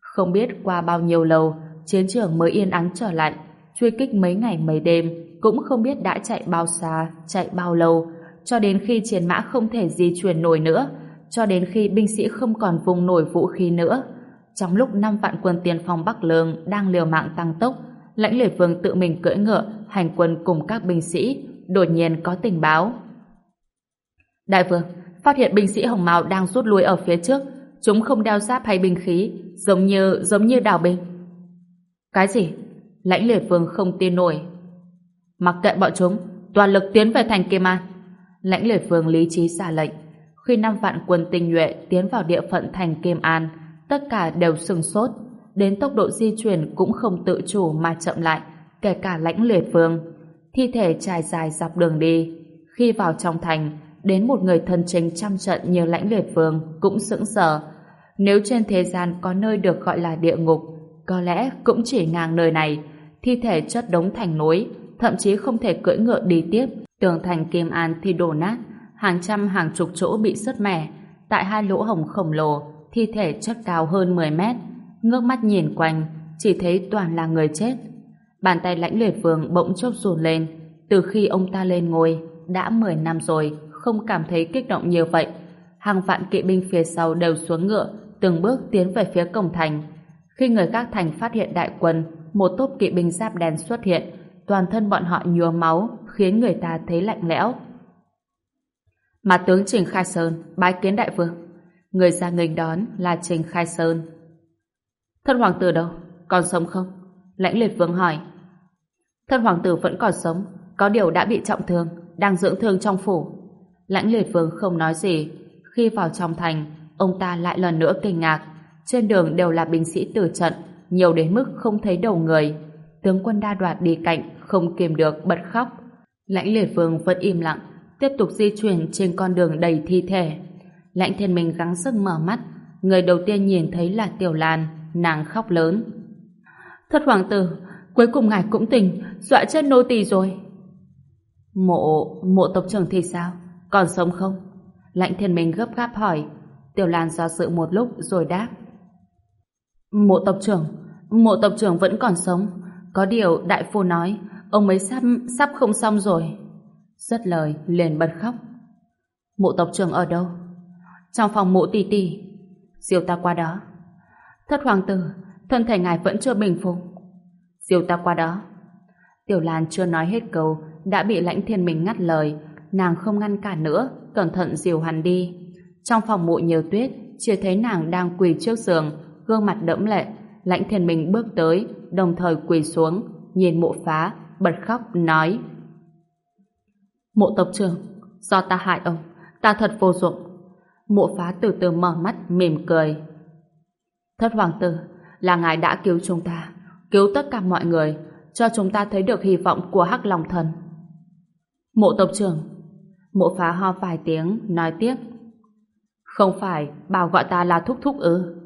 [SPEAKER 1] Không biết qua bao nhiêu lâu, chiến trường mới yên ắng trở lại, truy kích mấy ngày mấy đêm, cũng không biết đã chạy bao xa, chạy bao lâu, cho đến khi chiến mã không thể di chuyển nổi nữa, cho đến khi binh sĩ không còn vùng nổi vũ khí nữa. Trong lúc năm vạn quân tiền phong Bắc Lương đang liều mạng tăng tốc, lãnh lễ vương tự mình cưỡi ngựa, hành quân cùng các binh sĩ, đột nhiên có tình báo. Đại vương, phát hiện binh sĩ Hồng mào đang rút lui ở phía trước, chúng không đeo giáp hay binh khí, giống như giống như đào binh. Cái gì? Lãnh liệt vương không tin nổi. Mặc kệ bọn chúng, toàn lực tiến về thành Kim An lãnh lệ vương lý trí ra lệnh. Khi năm vạn quân tinh nhuệ tiến vào địa phận thành Kim An, tất cả đều sừng sốt, đến tốc độ di chuyển cũng không tự chủ mà chậm lại, kể cả lãnh lệ vương. Thi thể trải dài dọc đường đi. Khi vào trong thành, đến một người thân chính trăm trận như lãnh lệ vương cũng sững sờ. Nếu trên thế gian có nơi được gọi là địa ngục, có lẽ cũng chỉ ngang nơi này, thi thể chất đống thành núi, thậm chí không thể cưỡi ngựa đi tiếp, Tường thành Kim An thì đổ nát, hàng trăm hàng chục chỗ bị sứt mẻ. Tại hai lỗ hổng khổng lồ, thi thể chất cao hơn 10 mét. Ngước mắt nhìn quanh, chỉ thấy toàn là người chết. Bàn tay lãnh liệt vương bỗng chốc run lên. Từ khi ông ta lên ngôi, đã 10 năm rồi, không cảm thấy kích động như vậy. Hàng vạn kỵ binh phía sau đều xuống ngựa, từng bước tiến về phía cổng thành. Khi người các thành phát hiện đại quân, một tốp kỵ binh giáp đen xuất hiện, toàn thân bọn họ nhuốm máu, khiến người ta thấy lạnh lẽo. Mà tướng Trình Khai Sơn bái kiến đại vương. Người ra nghênh đón là Trình Khai Sơn. Thân hoàng tử đâu? Còn sống không? Lãnh liệt vương hỏi. Thân hoàng tử vẫn còn sống, có điều đã bị trọng thương, đang dưỡng thương trong phủ. Lãnh liệt vương không nói gì. Khi vào trong thành, ông ta lại lần nữa kinh ngạc. Trên đường đều là binh sĩ tử trận, nhiều đến mức không thấy đầu người. Tướng quân đa đoạt đi cạnh, không kiềm được bật khóc. Lãnh liệt vương vẫn im lặng, tiếp tục di chuyển trên con đường đầy thi thể. Lãnh thiên minh gắng sức mở mắt, người đầu tiên nhìn thấy là Tiểu Lan, nàng khóc lớn. Thất hoàng tử, cuối cùng ngài cũng tỉnh, dọa chết nô tỳ rồi. Mộ, mộ tộc trưởng thì sao? Còn sống không? Lãnh thiên minh gấp gáp hỏi. Tiểu Lan do dự một lúc rồi đáp. Mộ tộc trưởng, mộ tộc trưởng vẫn còn sống. Có điều đại phu nói, ông ấy sắp, sắp không xong rồi. Rất lời, liền bật khóc. mụ tộc trưởng ở đâu? Trong phòng mụ tỷ tỷ. diều ta qua đó. Thất hoàng tử, thân thể ngài vẫn chưa bình phục. diều ta qua đó. Tiểu Lan chưa nói hết câu, đã bị lãnh thiên mình ngắt lời. Nàng không ngăn cản nữa, cẩn thận diều hắn đi. Trong phòng mụ nhiều tuyết, chỉ thấy nàng đang quỳ trước giường, gương mặt đẫm lệ. Lãnh thiên mình bước tới, đồng thời quỳ xuống, nhìn mộ phá, bật khóc, nói Mộ tộc trưởng, do ta hại ông, ta thật vô dụng. Mộ phá từ từ mở mắt, mỉm cười. Thất hoàng tử, là ngài đã cứu chúng ta, cứu tất cả mọi người, cho chúng ta thấy được hy vọng của hắc long thần. Mộ tộc trưởng, mộ phá ho vài tiếng, nói tiếp. Không phải, bảo gọi ta là thúc thúc ư.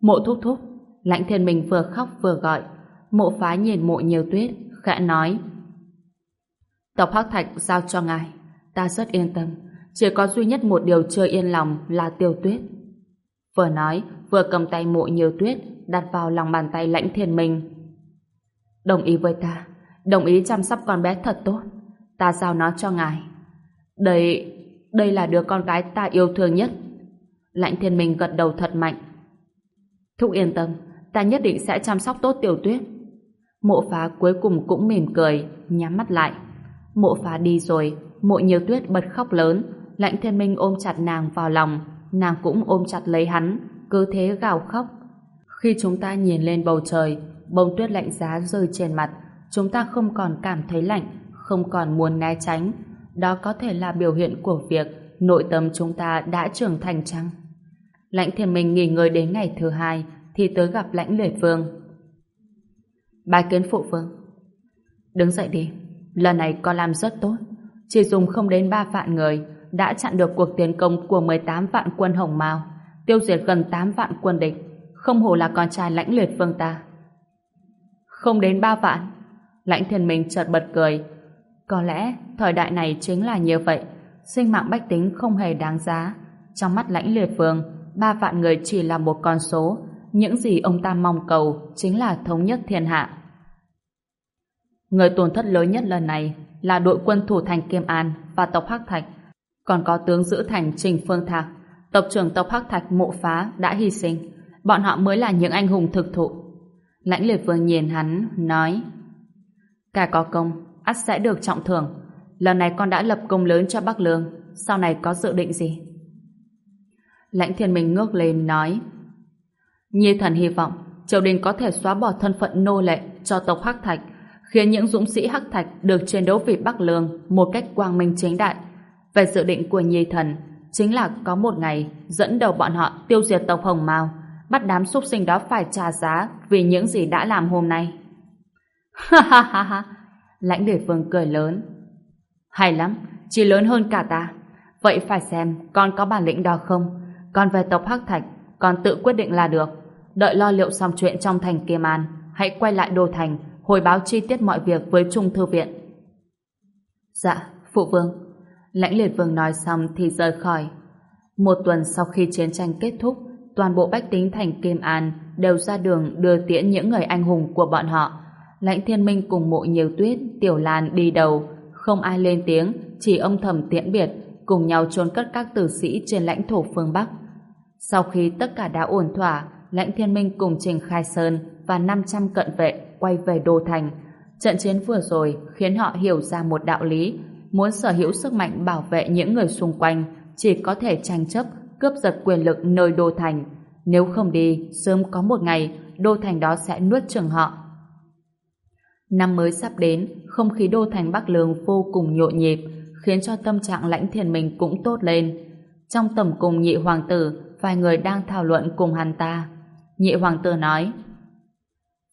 [SPEAKER 1] Mộ thúc thúc, lãnh thiên mình vừa khóc vừa gọi. Mộ phá nhìn mộ nhiều tuyết, khẽ nói. Tộc Hắc Thạch giao cho ngài, ta rất yên tâm. Chỉ có duy nhất một điều chưa yên lòng là tiêu tuyết. Vừa nói, vừa cầm tay mộ nhiều tuyết, đặt vào lòng bàn tay lãnh thiên minh. Đồng ý với ta, đồng ý chăm sóc con bé thật tốt. Ta giao nó cho ngài. Đây, đây là đứa con gái ta yêu thương nhất. Lãnh thiên minh gật đầu thật mạnh. Thúc yên tâm, ta nhất định sẽ chăm sóc tốt tiểu tuyết. Mộ phá cuối cùng cũng mỉm cười, nhắm mắt lại. Mộ phá đi rồi, mộ nhiều tuyết bật khóc lớn, lãnh thiên minh ôm chặt nàng vào lòng, nàng cũng ôm chặt lấy hắn, cứ thế gào khóc. Khi chúng ta nhìn lên bầu trời, bông tuyết lạnh giá rơi trên mặt, chúng ta không còn cảm thấy lạnh, không còn muốn né tránh. Đó có thể là biểu hiện của việc nội tâm chúng ta đã trưởng thành chăng? Lãnh thiên minh nghỉ ngơi đến ngày thứ hai thì tới gặp lãnh lệ vương. Bài kiến phụ vương. Đứng dậy đi, lần này con làm rất tốt. Chỉ dùng không đến ba vạn người đã chặn được cuộc tiến công của 18 vạn quân Hồng Mao, tiêu diệt gần 8 vạn quân địch, không hổ là con trai lãnh liệt vương ta. Không đến ba vạn, lãnh thiên minh chợt bật cười. Có lẽ thời đại này chính là như vậy, sinh mạng bách tính không hề đáng giá. Trong mắt lãnh liệt vương, ba vạn người chỉ là một con số, những gì ông ta mong cầu chính là thống nhất thiên hạ. Người tổn thất lớn nhất lần này là đội quân thủ thành Kiêm An và tộc Hắc Thạch, còn có tướng giữ thành Trình Phương Thạc, tộc trưởng tộc Hắc Thạch Mộ Phá đã hy sinh, bọn họ mới là những anh hùng thực thụ. Lãnh liệt vương nhìn hắn, nói Cả có công, ắt sẽ được trọng thưởng. Lần này con đã lập công lớn cho Bắc Lương, sau này có dự định gì? Lãnh thiên minh ngước lên, nói Nhi thần hy vọng triều đình có thể xóa bỏ thân phận nô lệ cho tộc Hắc Thạch, khiến những dũng sĩ Hắc Thạch được chiến đấu vì Bắc Lương một cách quang minh chính đại. Về dự định của Nhi thần, chính là có một ngày dẫn đầu bọn họ tiêu diệt tộc Hồng Mao, bắt đám súc sinh đó phải trả giá vì những gì đã làm hôm nay. Ha ha ha ha! Lãnh đế vương cười lớn. Hay lắm, chỉ lớn hơn cả ta. Vậy phải xem con có bản lĩnh đó không? Còn về tộc Hắc Thạch, con tự quyết định là được. Đợi lo liệu xong chuyện trong thành Kiêm An, hãy quay lại đô thành, hồi báo chi tiết mọi việc với Trung Thư Viện. Dạ, Phụ Vương. Lãnh liệt vương nói xong thì rời khỏi. Một tuần sau khi chiến tranh kết thúc, toàn bộ bách tính thành Kim An đều ra đường đưa tiễn những người anh hùng của bọn họ. Lãnh thiên minh cùng mộ nhiều tuyết, tiểu lan đi đầu, không ai lên tiếng, chỉ âm thầm tiễn biệt, cùng nhau chôn cất các tử sĩ trên lãnh thổ phương Bắc. Sau khi tất cả đã ổn thỏa, lãnh thiên minh cùng Trình Khai Sơn và 500 cận vệ quay về Đô Thành. Trận chiến vừa rồi khiến họ hiểu ra một đạo lý, muốn sở hữu sức mạnh bảo vệ những người xung quanh chỉ có thể tranh chấp, cướp giật quyền lực nơi Đô Thành. Nếu không đi, sớm có một ngày Đô Thành đó sẽ nuốt chừng họ. Năm mới sắp đến, không khí Đô Thành Bắc Lương vô cùng nhộn nhịp, khiến cho tâm trạng lãnh thiền mình cũng tốt lên. Trong tầm cùng nhị hoàng tử, vài người đang thảo luận cùng hắn ta. Nhị hoàng tử nói,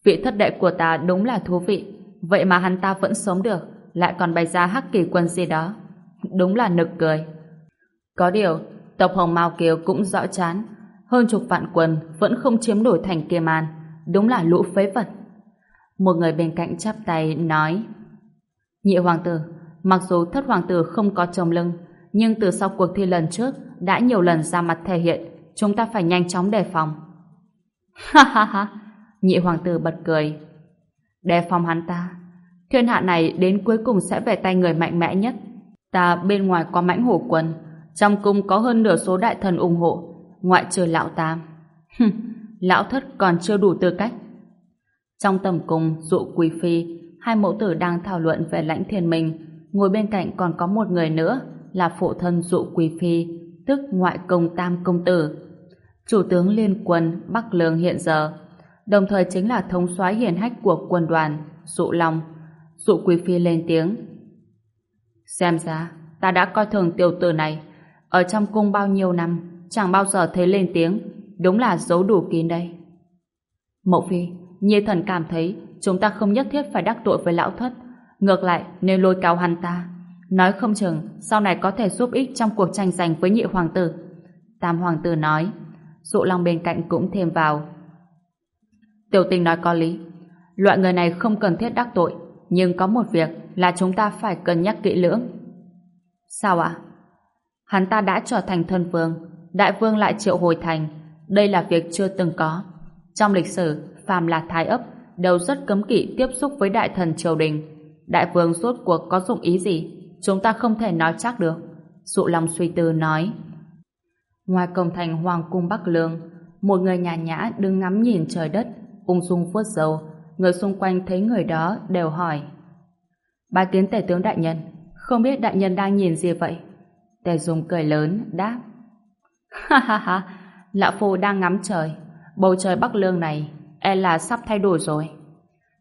[SPEAKER 1] vị thất đệ của ta đúng là thú vị, vậy mà hắn ta vẫn sống được, lại còn bày ra hắc kỳ quân gì đó. Đúng là nực cười. Có điều, tộc Hồng Mao kiều cũng rõ chán. Hơn chục vạn quân vẫn không chiếm nổi thành Kiêm An. Đúng là lũ phế vật. Một người bên cạnh chắp tay nói Nhị hoàng tử, mặc dù thất hoàng tử không có chồng lưng, nhưng từ sau cuộc thi lần trước đã nhiều lần ra mặt thể hiện chúng ta phải nhanh chóng đề phòng. Ha ha ha! Nhị hoàng tử bật cười. Đề phòng hắn ta. Thiên hạ này đến cuối cùng sẽ về tay người mạnh mẽ nhất. Ta bên ngoài có mãnh hổ quân, trong cung có hơn nửa số đại thần ủng hộ, ngoại trừ lão tam. lão thất còn chưa đủ tư cách. Trong tầm cung, dụ quý phi, hai mẫu tử đang thảo luận về lãnh thiên minh, ngồi bên cạnh còn có một người nữa là phụ thân dụ quý phi, tức ngoại công tam công tử. Chủ tướng liên quân Bắc Lương hiện giờ, đồng thời chính là thống soái hiển hách của quân đoàn, dụ long. Dụ quý phi lên tiếng. Xem ra, ta đã coi thường tiểu tử này, ở trong cung bao nhiêu năm, chẳng bao giờ thấy lên tiếng, đúng là giấu đủ kín đây. Mậu phi, Nhi thần cảm thấy chúng ta không nhất thiết phải đắc tội với lão thất, ngược lại nên lôi cao hắn ta. Nói không chừng sau này có thể giúp ích trong cuộc tranh giành với nhị hoàng tử. Tam hoàng tử nói, dụ long bên cạnh cũng thêm vào. Tiểu tình nói có lý, loại người này không cần thiết đắc tội, nhưng có một việc là chúng ta phải cân nhắc kỹ lưỡng. Sao ạ? Hắn ta đã trở thành thân vương, đại vương lại triệu hồi thành, đây là việc chưa từng có. Trong lịch sử, phàm là thái ấp đều rất cấm kỵ tiếp xúc với đại thần triều đình. Đại vương rốt cuộc có dụng ý gì? Chúng ta không thể nói chắc được. Dụ lòng suy tư nói. Ngoài cổng thành Hoàng cung Bắc Lương, một người nhà nhã đứng ngắm nhìn trời đất, ung dung vuốt dầu. Người xung quanh thấy người đó đều hỏi. Bái kiến tể tướng đại nhân, không biết đại nhân đang nhìn gì vậy? Tề Dung cười lớn, đáp. Ha ha ha, lão phu đang ngắm trời. Bầu trời Bắc Lương này e là sắp thay đổi rồi.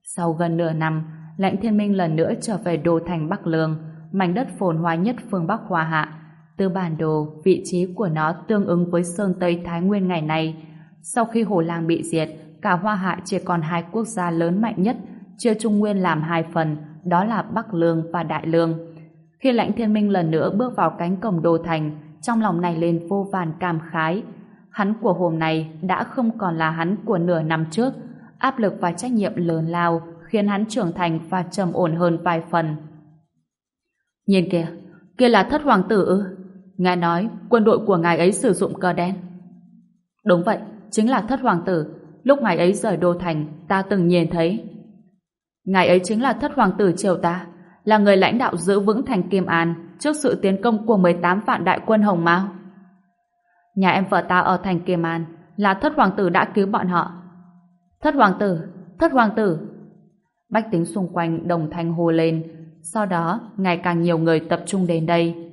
[SPEAKER 1] Sau gần nửa năm, lãnh thiên minh lần nữa trở về đô thành Bắc Lương, mảnh đất phồn hoa nhất phương Bắc Hoa Hạ. Từ bản đồ, vị trí của nó tương ứng với Sơn Tây Thái Nguyên ngày nay. Sau khi Hồ Lang bị diệt, cả Hoa Hạ chỉ còn hai quốc gia lớn mạnh nhất, chia Trung Nguyên làm hai phần, đó là Bắc Lương và Đại Lương. Khi lãnh thiên minh lần nữa bước vào cánh cổng đô thành, trong lòng này lên vô vàn cảm khái, Hắn của hôm nay đã không còn là hắn của nửa năm trước. Áp lực và trách nhiệm lớn lao khiến hắn trưởng thành và trầm ổn hơn vài phần. Nhìn kìa, kia là thất hoàng tử nghe nói quân đội của ngài ấy sử dụng cờ đen. Đúng vậy, chính là thất hoàng tử. Lúc ngài ấy rời đô thành, ta từng nhìn thấy. Ngài ấy chính là thất hoàng tử triều ta, là người lãnh đạo giữ vững thành Kim An trước sự tiến công của 18 vạn đại quân Hồng Mao. Nhà em vợ ta ở thành Kim An là thất hoàng tử đã cứu bọn họ. Thất hoàng tử, thất hoàng tử. Bách tính xung quanh đồng thanh hô lên, sau đó ngày càng nhiều người tập trung đến đây.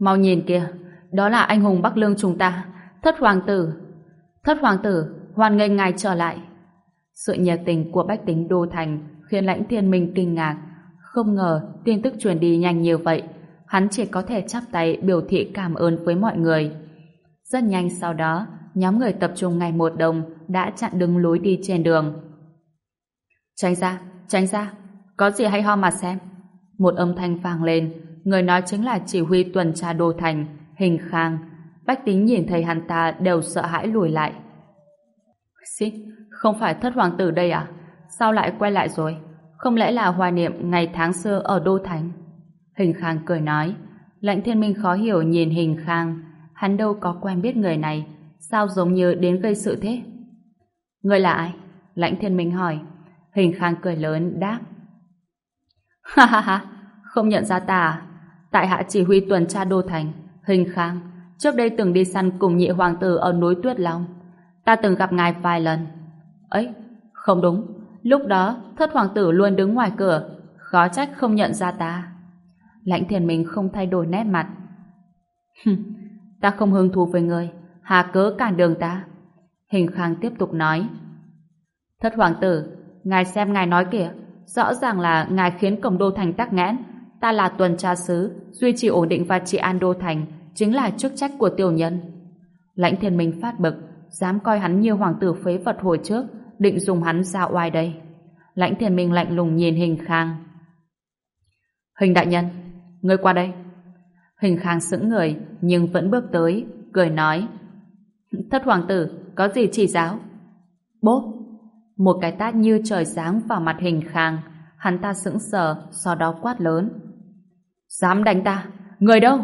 [SPEAKER 1] Mau nhìn kìa, đó là anh hùng Bắc Lương chúng ta, thất hoàng tử. Thất hoàng tử, hoan nghênh ngài trở lại. Sự nhiệt tình của bách tính đô thành khiến lãnh thiên minh kinh ngạc. Không ngờ tin tức truyền đi nhanh như vậy hắn chỉ có thể chắp tay biểu thị cảm ơn với mọi người. Rất nhanh sau đó, nhóm người tập trung ngày một đồng đã chặn đứng lối đi trên đường. Tránh ra, tránh ra, có gì hay ho mà xem. Một âm thanh vang lên, người nói chính là chỉ huy tuần tra đô thành, hình khang. Bách tính nhìn thấy hắn ta đều sợ hãi lùi lại. Xích, không phải thất hoàng tử đây à? Sao lại quay lại rồi? Không lẽ là hoài niệm ngày tháng xưa ở đô thành? Hình Khang cười nói. Lãnh thiên minh khó hiểu nhìn Hình Khang. Hắn đâu có quen biết người này. Sao giống như đến gây sự thế? Người là ai? Lãnh thiên minh hỏi. Hình Khang cười lớn đáp. Ha ha ha, không nhận ra ta à? Tại hạ chỉ huy tuần tra đô thành, Hình Khang, trước đây từng đi săn cùng nhị hoàng tử ở núi Tuyết Long. Ta từng gặp ngài vài lần. Ấy, không đúng, lúc đó thất hoàng tử luôn đứng ngoài cửa, khó trách không nhận ra ta. Lãnh thiền mình không thay đổi nét mặt. ta không hứng thú với người, hà cớ cản đường ta. Hình khang tiếp tục nói. Thất hoàng tử, ngài xem ngài nói kìa, rõ ràng là ngài khiến cổng đô thành tắc nghẽn. Ta là tuần tra sứ, duy trì ổn định và trị an đô thành, chính là chức trách của tiểu nhân. Lãnh thiên minh phát bực, dám coi hắn như hoàng tử phế vật hồi trước, định dùng hắn ra oai đây. Lãnh thiên minh lạnh lùng nhìn hình khang. Hình đại nhân, Ngươi qua đây. Hình khang sững người, nhưng vẫn bước tới, cười nói. Thất hoàng tử, có gì chỉ giáo? Bốp! Một cái tát như trời sáng vào mặt hình khang. Hắn ta sững sờ, sau đó quát lớn. Dám đánh ta? Người đâu?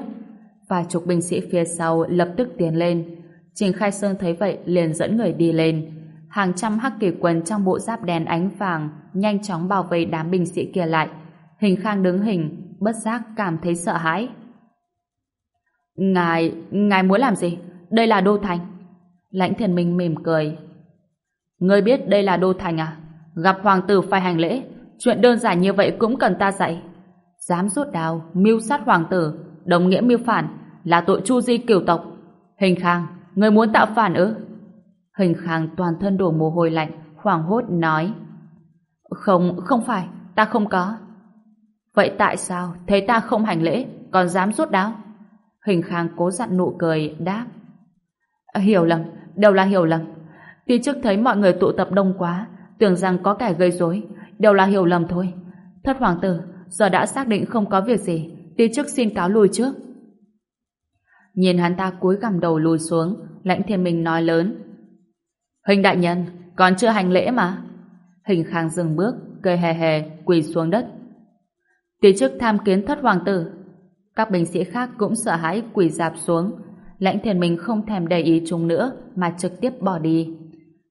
[SPEAKER 1] Vài chục binh sĩ phía sau lập tức tiến lên. Trình Khai Sơn thấy vậy liền dẫn người đi lên. Hàng trăm hắc kỳ quân trong bộ giáp đen ánh vàng nhanh chóng bao vây đám binh sĩ kia lại. Hình khang đứng hình, bất giác cảm thấy sợ hãi. Ngài, ngài muốn làm gì? Đây là Đô Thành. Lãnh thiền minh mỉm cười. Ngươi biết đây là Đô Thành à? Gặp hoàng tử phải hành lễ. Chuyện đơn giản như vậy cũng cần ta dạy. Dám rút đào, mưu sát hoàng tử, đồng nghĩa mưu phản, là tội chu di kiều tộc. Hình khang, người muốn tạo phản ư? Hình khang toàn thân đổ mồ hôi lạnh, hoảng hốt nói. Không, không phải, ta không có. Vậy tại sao thấy ta không hành lễ, còn dám rút đáo? Hình khang cố dặn nụ cười, đáp. Hiểu lầm, đều là hiểu lầm. Tuy trước thấy mọi người tụ tập đông quá, tưởng rằng có kẻ gây rối, đều là hiểu lầm thôi. Thất hoàng tử, giờ đã xác định không có việc gì, tí trước xin cáo lùi trước. Nhìn hắn ta cúi gằm đầu lùi xuống, lãnh thiên minh nói lớn. Hình đại nhân, còn chưa hành lễ mà. Hình khang dừng bước, cười hề hề, quỳ xuống đất. Tí trước tham kiến thất hoàng tử. Các binh sĩ khác cũng sợ hãi quỳ dạp xuống. Lãnh thiên minh không thèm để ý chúng nữa, mà trực tiếp bỏ đi.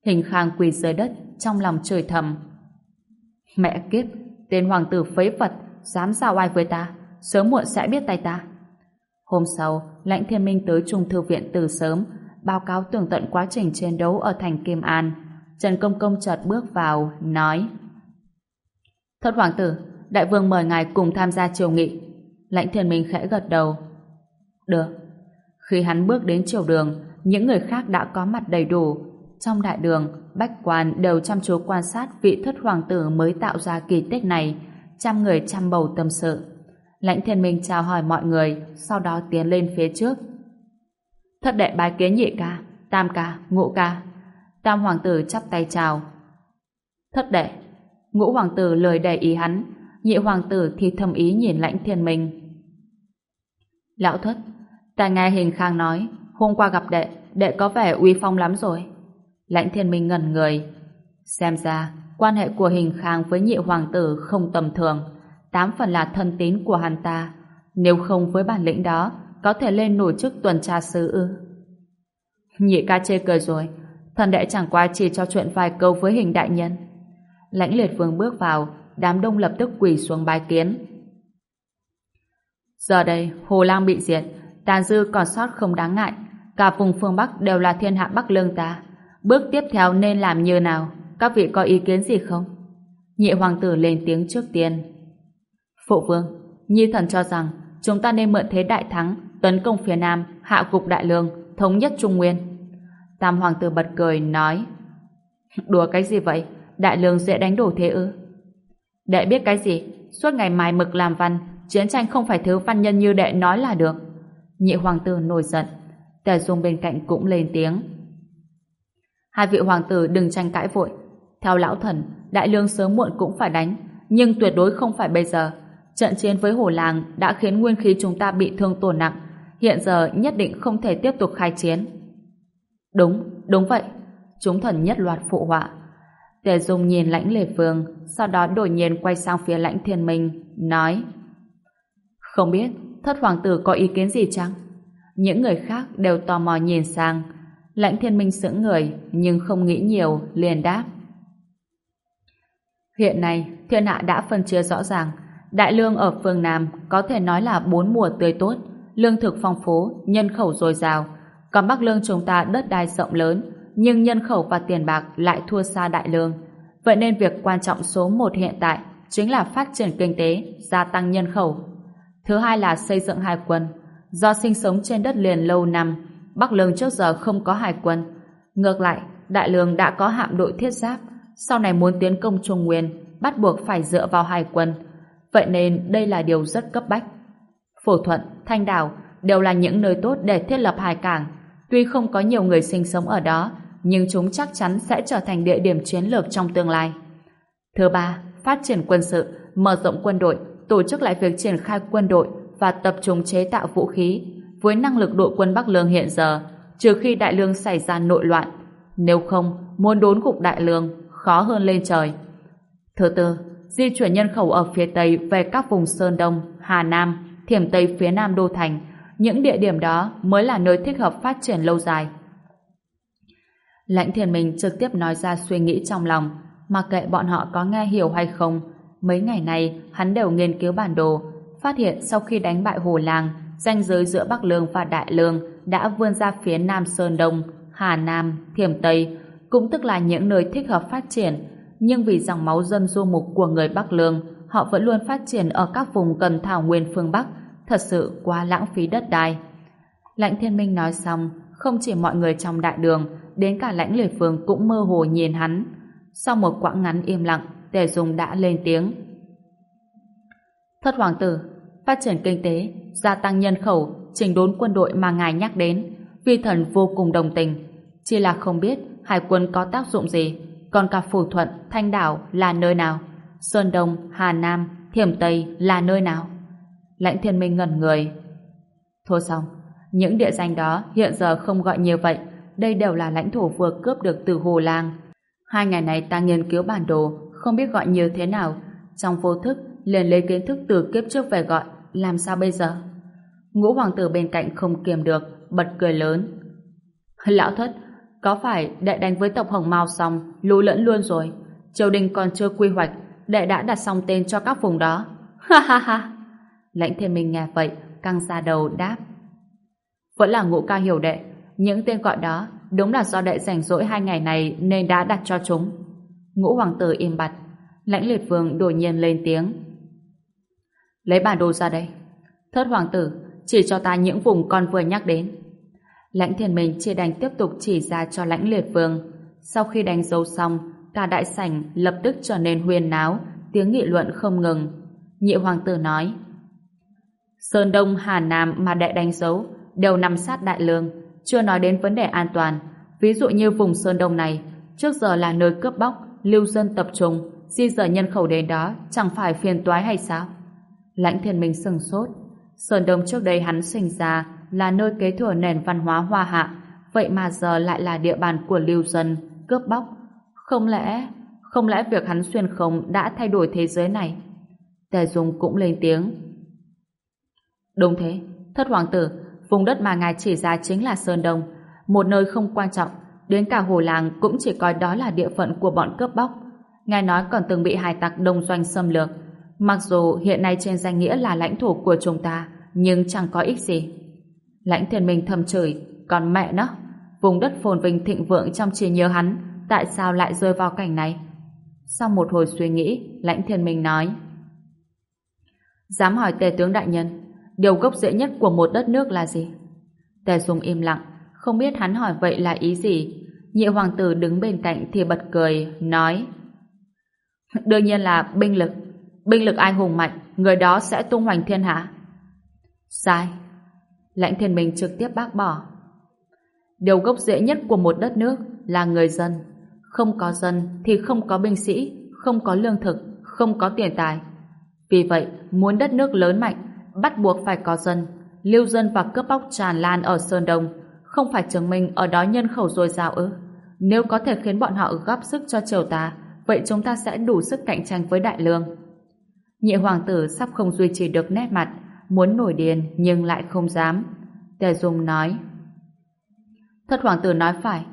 [SPEAKER 1] Hình khang quỳ dưới đất, trong lòng trời thầm. Mẹ kiếp, tên hoàng tử phế vật, dám ra oai với ta, sớm muộn sẽ biết tay ta. Hôm sau, lãnh thiên minh tới trung thư viện từ sớm, báo cáo tường tận quá trình chiến đấu ở thành Kim An. Trần Công Công chợt bước vào, nói Thất hoàng tử, đại vương mời ngài cùng tham gia triều nghị. Lãnh thiên minh khẽ gật đầu. Được. Khi hắn bước đến triều đường, những người khác đã có mặt đầy đủ. Trong đại đường, bách quan đều chăm chú quan sát vị thất hoàng tử mới tạo ra kỳ tích này, trăm người trăm bầu tâm sự. Lãnh thiên minh chào hỏi mọi người, sau đó tiến lên phía trước. Thất đệ bái kiến nhị ca, tam ca, ngũ ca. Tam hoàng tử chắp tay chào. Thất đệ, ngũ hoàng tử lời đầy ý hắn, nhị hoàng tử thì thầm ý nhìn lãnh thiên minh. Lão thất, ta nghe hình khang nói, hôm qua gặp đệ, đệ có vẻ uy phong lắm rồi. Lãnh thiên minh ngẩn người. Xem ra, quan hệ của hình khang với nhị hoàng tử không tầm thường, tám phần là thân tín của hắn ta. Nếu không với bản lĩnh đó, có thể lên nổi chức tuần tra sứ ư. Nhị ca chê cười rồi, thần đệ chẳng qua chỉ cho chuyện vài câu với hình đại nhân. Lãnh liệt vương bước vào, đám đông lập tức quỳ xuống bái kiến. Giờ đây, Hồ Lang bị diệt, tàn dư còn sót không đáng ngại, cả vùng phương Bắc đều là thiên hạ Bắc lương ta. Bước tiếp theo nên làm như nào? Các vị có ý kiến gì không? Nhị hoàng tử lên tiếng trước tiên. Phụ vương, Nhi thần cho rằng chúng ta nên mượn thế đại thắng, tấn công phía Nam, hạ gục đại lương, thống nhất Trung Nguyên. Tam hoàng tử bật cười, nói Đùa cái gì vậy? Đại lương dễ đánh đổ thế ư? Đệ biết cái gì? Suốt ngày mài mực làm văn, chiến tranh không phải thứ văn nhân như đệ nói là được. Nhị hoàng tử nổi giận. Tề Dung bên cạnh cũng lên tiếng. Hai vị hoàng tử đừng tranh cãi vội. Theo lão thần, đại lương sớm muộn cũng phải đánh, nhưng tuyệt đối không phải bây giờ. Trận chiến với hổ Làng đã khiến nguyên khí chúng ta bị thương tổn nặng, hiện giờ nhất định không thể tiếp tục khai chiến. Đúng, đúng vậy. Chúng thần nhất loạt phụ họa. Tề Dung nhìn lãnh lệ vương, sau đó đột nhiên quay sang phía lãnh thiên minh, nói Không biết, thất hoàng tử có ý kiến gì chăng? Những người khác đều tò mò nhìn sang, Lãnh thiên minh sững người, nhưng không nghĩ nhiều, liền đáp. Hiện nay, thiên hạ đã phân chia rõ ràng. Đại lương ở phương Nam có thể nói là bốn mùa tươi tốt, lương thực phong phú, nhân khẩu dồi dào. Còn Bắc lương chúng ta đất đai rộng lớn, nhưng nhân khẩu và tiền bạc lại thua xa đại lương. Vậy nên việc quan trọng số một hiện tại chính là phát triển kinh tế, gia tăng nhân khẩu. Thứ hai là xây dựng hải quân. Do sinh sống trên đất liền lâu năm, Bắc Lương trước giờ không có hải quân. Ngược lại, Đại Lương đã có hạm đội thiết giáp, sau này muốn tiến công Trung Nguyên, bắt buộc phải dựa vào hải quân. Vậy nên đây là điều rất cấp bách. Phổ Thuận, Thanh Đảo đều là những nơi tốt để thiết lập hải cảng. Tuy không có nhiều người sinh sống ở đó, nhưng chúng chắc chắn sẽ trở thành địa điểm chiến lược trong tương lai. Thứ ba, phát triển quân sự, mở rộng quân đội, tổ chức lại việc triển khai quân đội và tập trung chế tạo vũ khí với năng lực đội quân Bắc Lương hiện giờ trừ khi Đại Lương xảy ra nội loạn nếu không muốn đốn gục Đại Lương khó hơn lên trời. Thứ tư di chuyển nhân khẩu ở phía Tây về các vùng Sơn Đông, Hà Nam Thiểm Tây phía Nam Đô Thành. Những địa điểm đó mới là nơi thích hợp phát triển lâu dài. Lãnh Thiên Minh trực tiếp nói ra suy nghĩ trong lòng mặc kệ bọn họ có nghe hiểu hay không mấy ngày này hắn đều nghiên cứu bản đồ phát hiện sau khi đánh bại Hồ Làng, ranh giới giữa Bắc Lương và Đại Lương đã vươn ra phía Nam Sơn Đông, Hà Nam, Thiểm Tây, cũng tức là những nơi thích hợp phát triển. Nhưng vì dòng máu dân du mục của người Bắc Lương, họ vẫn luôn phát triển ở các vùng cần thảo nguyên phương Bắc, thật sự quá lãng phí đất đai. Lãnh Thiên Minh nói xong, không chỉ mọi người trong đại đường, đến cả lãnh lệ phương cũng mơ hồ nhìn hắn. Sau một quãng ngắn im lặng, Tề Dung đã lên tiếng. Thất hoàng tử, phát triển kinh tế, gia tăng nhân khẩu, trình đốn quân đội mà ngài nhắc đến, vi thần vô cùng đồng tình. Chỉ là không biết hải quân có tác dụng gì, còn cả phủ thuận, thanh đảo là nơi nào? Sơn Đông, Hà Nam, Thiểm Tây là nơi nào? Lãnh thiên minh ngẩn người. Thôi xong, những địa danh đó hiện giờ không gọi như vậy, đây đều là lãnh thổ vừa cướp được từ Hồ Lang. Hai ngày này ta nghiên cứu bản đồ, không biết gọi như thế nào. Trong vô thức, liền lấy kiến thức từ kiếp trước về gọi, làm sao bây giờ? Ngũ hoàng tử bên cạnh không kiềm được, bật cười lớn. Lão thất, có phải đệ đánh với tộc Hồng Mao xong, lú lẫn luôn rồi. Triều đình còn chưa quy hoạch, đệ đã đặt xong tên cho các vùng đó. Ha ha ha! Lãnh thiên minh nghe vậy, căng ra đầu đáp. Vẫn là ngũ ca hiểu đệ, những tên gọi đó đúng là do đệ rảnh rỗi hai ngày này nên đã đặt cho chúng. Ngũ hoàng tử im bặt, lãnh liệt vương đột nhiên lên tiếng. Lấy bản đồ ra đây. Thất hoàng tử, chỉ cho ta những vùng con vừa nhắc đến. Lãnh thiên mình chỉ đành tiếp tục chỉ ra cho lãnh liệt vương. Sau khi đánh dấu xong, cả đại sảnh lập tức trở nên huyên náo, tiếng nghị luận không ngừng. Nhị hoàng tử nói, Sơn Đông, Hà Nam mà đệ đánh dấu đều nằm sát đại lương, chưa nói đến vấn đề an toàn. Ví dụ như vùng Sơn Đông này, trước giờ là nơi cướp bóc, lưu dân tập trung, di dời nhân khẩu đến đó chẳng phải phiền toái hay sao? Lãnh thiên minh sừng sốt. Sơn Đông trước đây hắn sinh ra là nơi kế thừa nền văn hóa hoa hạ, vậy mà giờ lại là địa bàn của lưu dân, cướp bóc. Không lẽ, không lẽ việc hắn xuyên không đã thay đổi thế giới này? Tề Dung cũng lên tiếng. Đúng thế, thất hoàng tử, vùng đất mà ngài chỉ ra chính là Sơn Đông, một nơi không quan trọng, đến cả hồ làng cũng chỉ coi đó là địa phận của bọn cướp bóc. Ngài nói còn từng bị hải tặc đông doanh xâm lược, Mặc dù hiện nay trên danh nghĩa là lãnh thổ của chúng ta, nhưng chẳng có ích gì. Lãnh thiên minh thầm chửi, còn mẹ nó, vùng đất phồn vinh thịnh vượng trong trí nhớ hắn, tại sao lại rơi vào cảnh này? Sau một hồi suy nghĩ, lãnh thiên minh nói, Dám hỏi tề tướng đại nhân, điều gốc rễ nhất của một đất nước là gì? Tề Dung im lặng, không biết hắn hỏi vậy là ý gì. Nhị hoàng tử đứng bên cạnh thì bật cười, nói Đương nhiên là binh lực binh lực ai hùng mạnh, người đó sẽ tung hoành thiên hạ. Sai. Lãnh thiên minh trực tiếp bác bỏ. Điều gốc rễ nhất của một đất nước là người dân. Không có dân thì không có binh sĩ, không có lương thực, không có tiền tài. Vì vậy, muốn đất nước lớn mạnh, bắt buộc phải có dân. Lưu dân và cướp bóc tràn lan ở Sơn Đông, không phải chứng minh ở đó nhân khẩu dồi dào ư. Nếu có thể khiến bọn họ góp sức cho triều ta, vậy chúng ta sẽ đủ sức cạnh tranh với đại lương. Nhị hoàng tử sắp không duy trì được nét mặt, muốn nổi điên nhưng lại không dám. Tề Dung nói. Thất hoàng tử nói phải,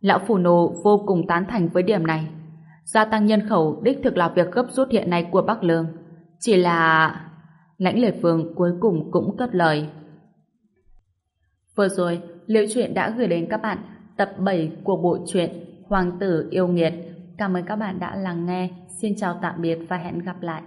[SPEAKER 1] lão phù nô vô cùng tán thành với điểm này. Gia tăng nhân khẩu đích thực là việc gấp rút hiện nay của Bắc Lương. Chỉ là... Lãnh Lệ Phương cuối cùng cũng cất lời. Vừa rồi, Liễu Chuyện đã gửi đến các bạn tập 7 của bộ truyện Hoàng tử yêu nghiệt. Cảm ơn các bạn đã lắng nghe. Xin chào tạm biệt và hẹn gặp lại.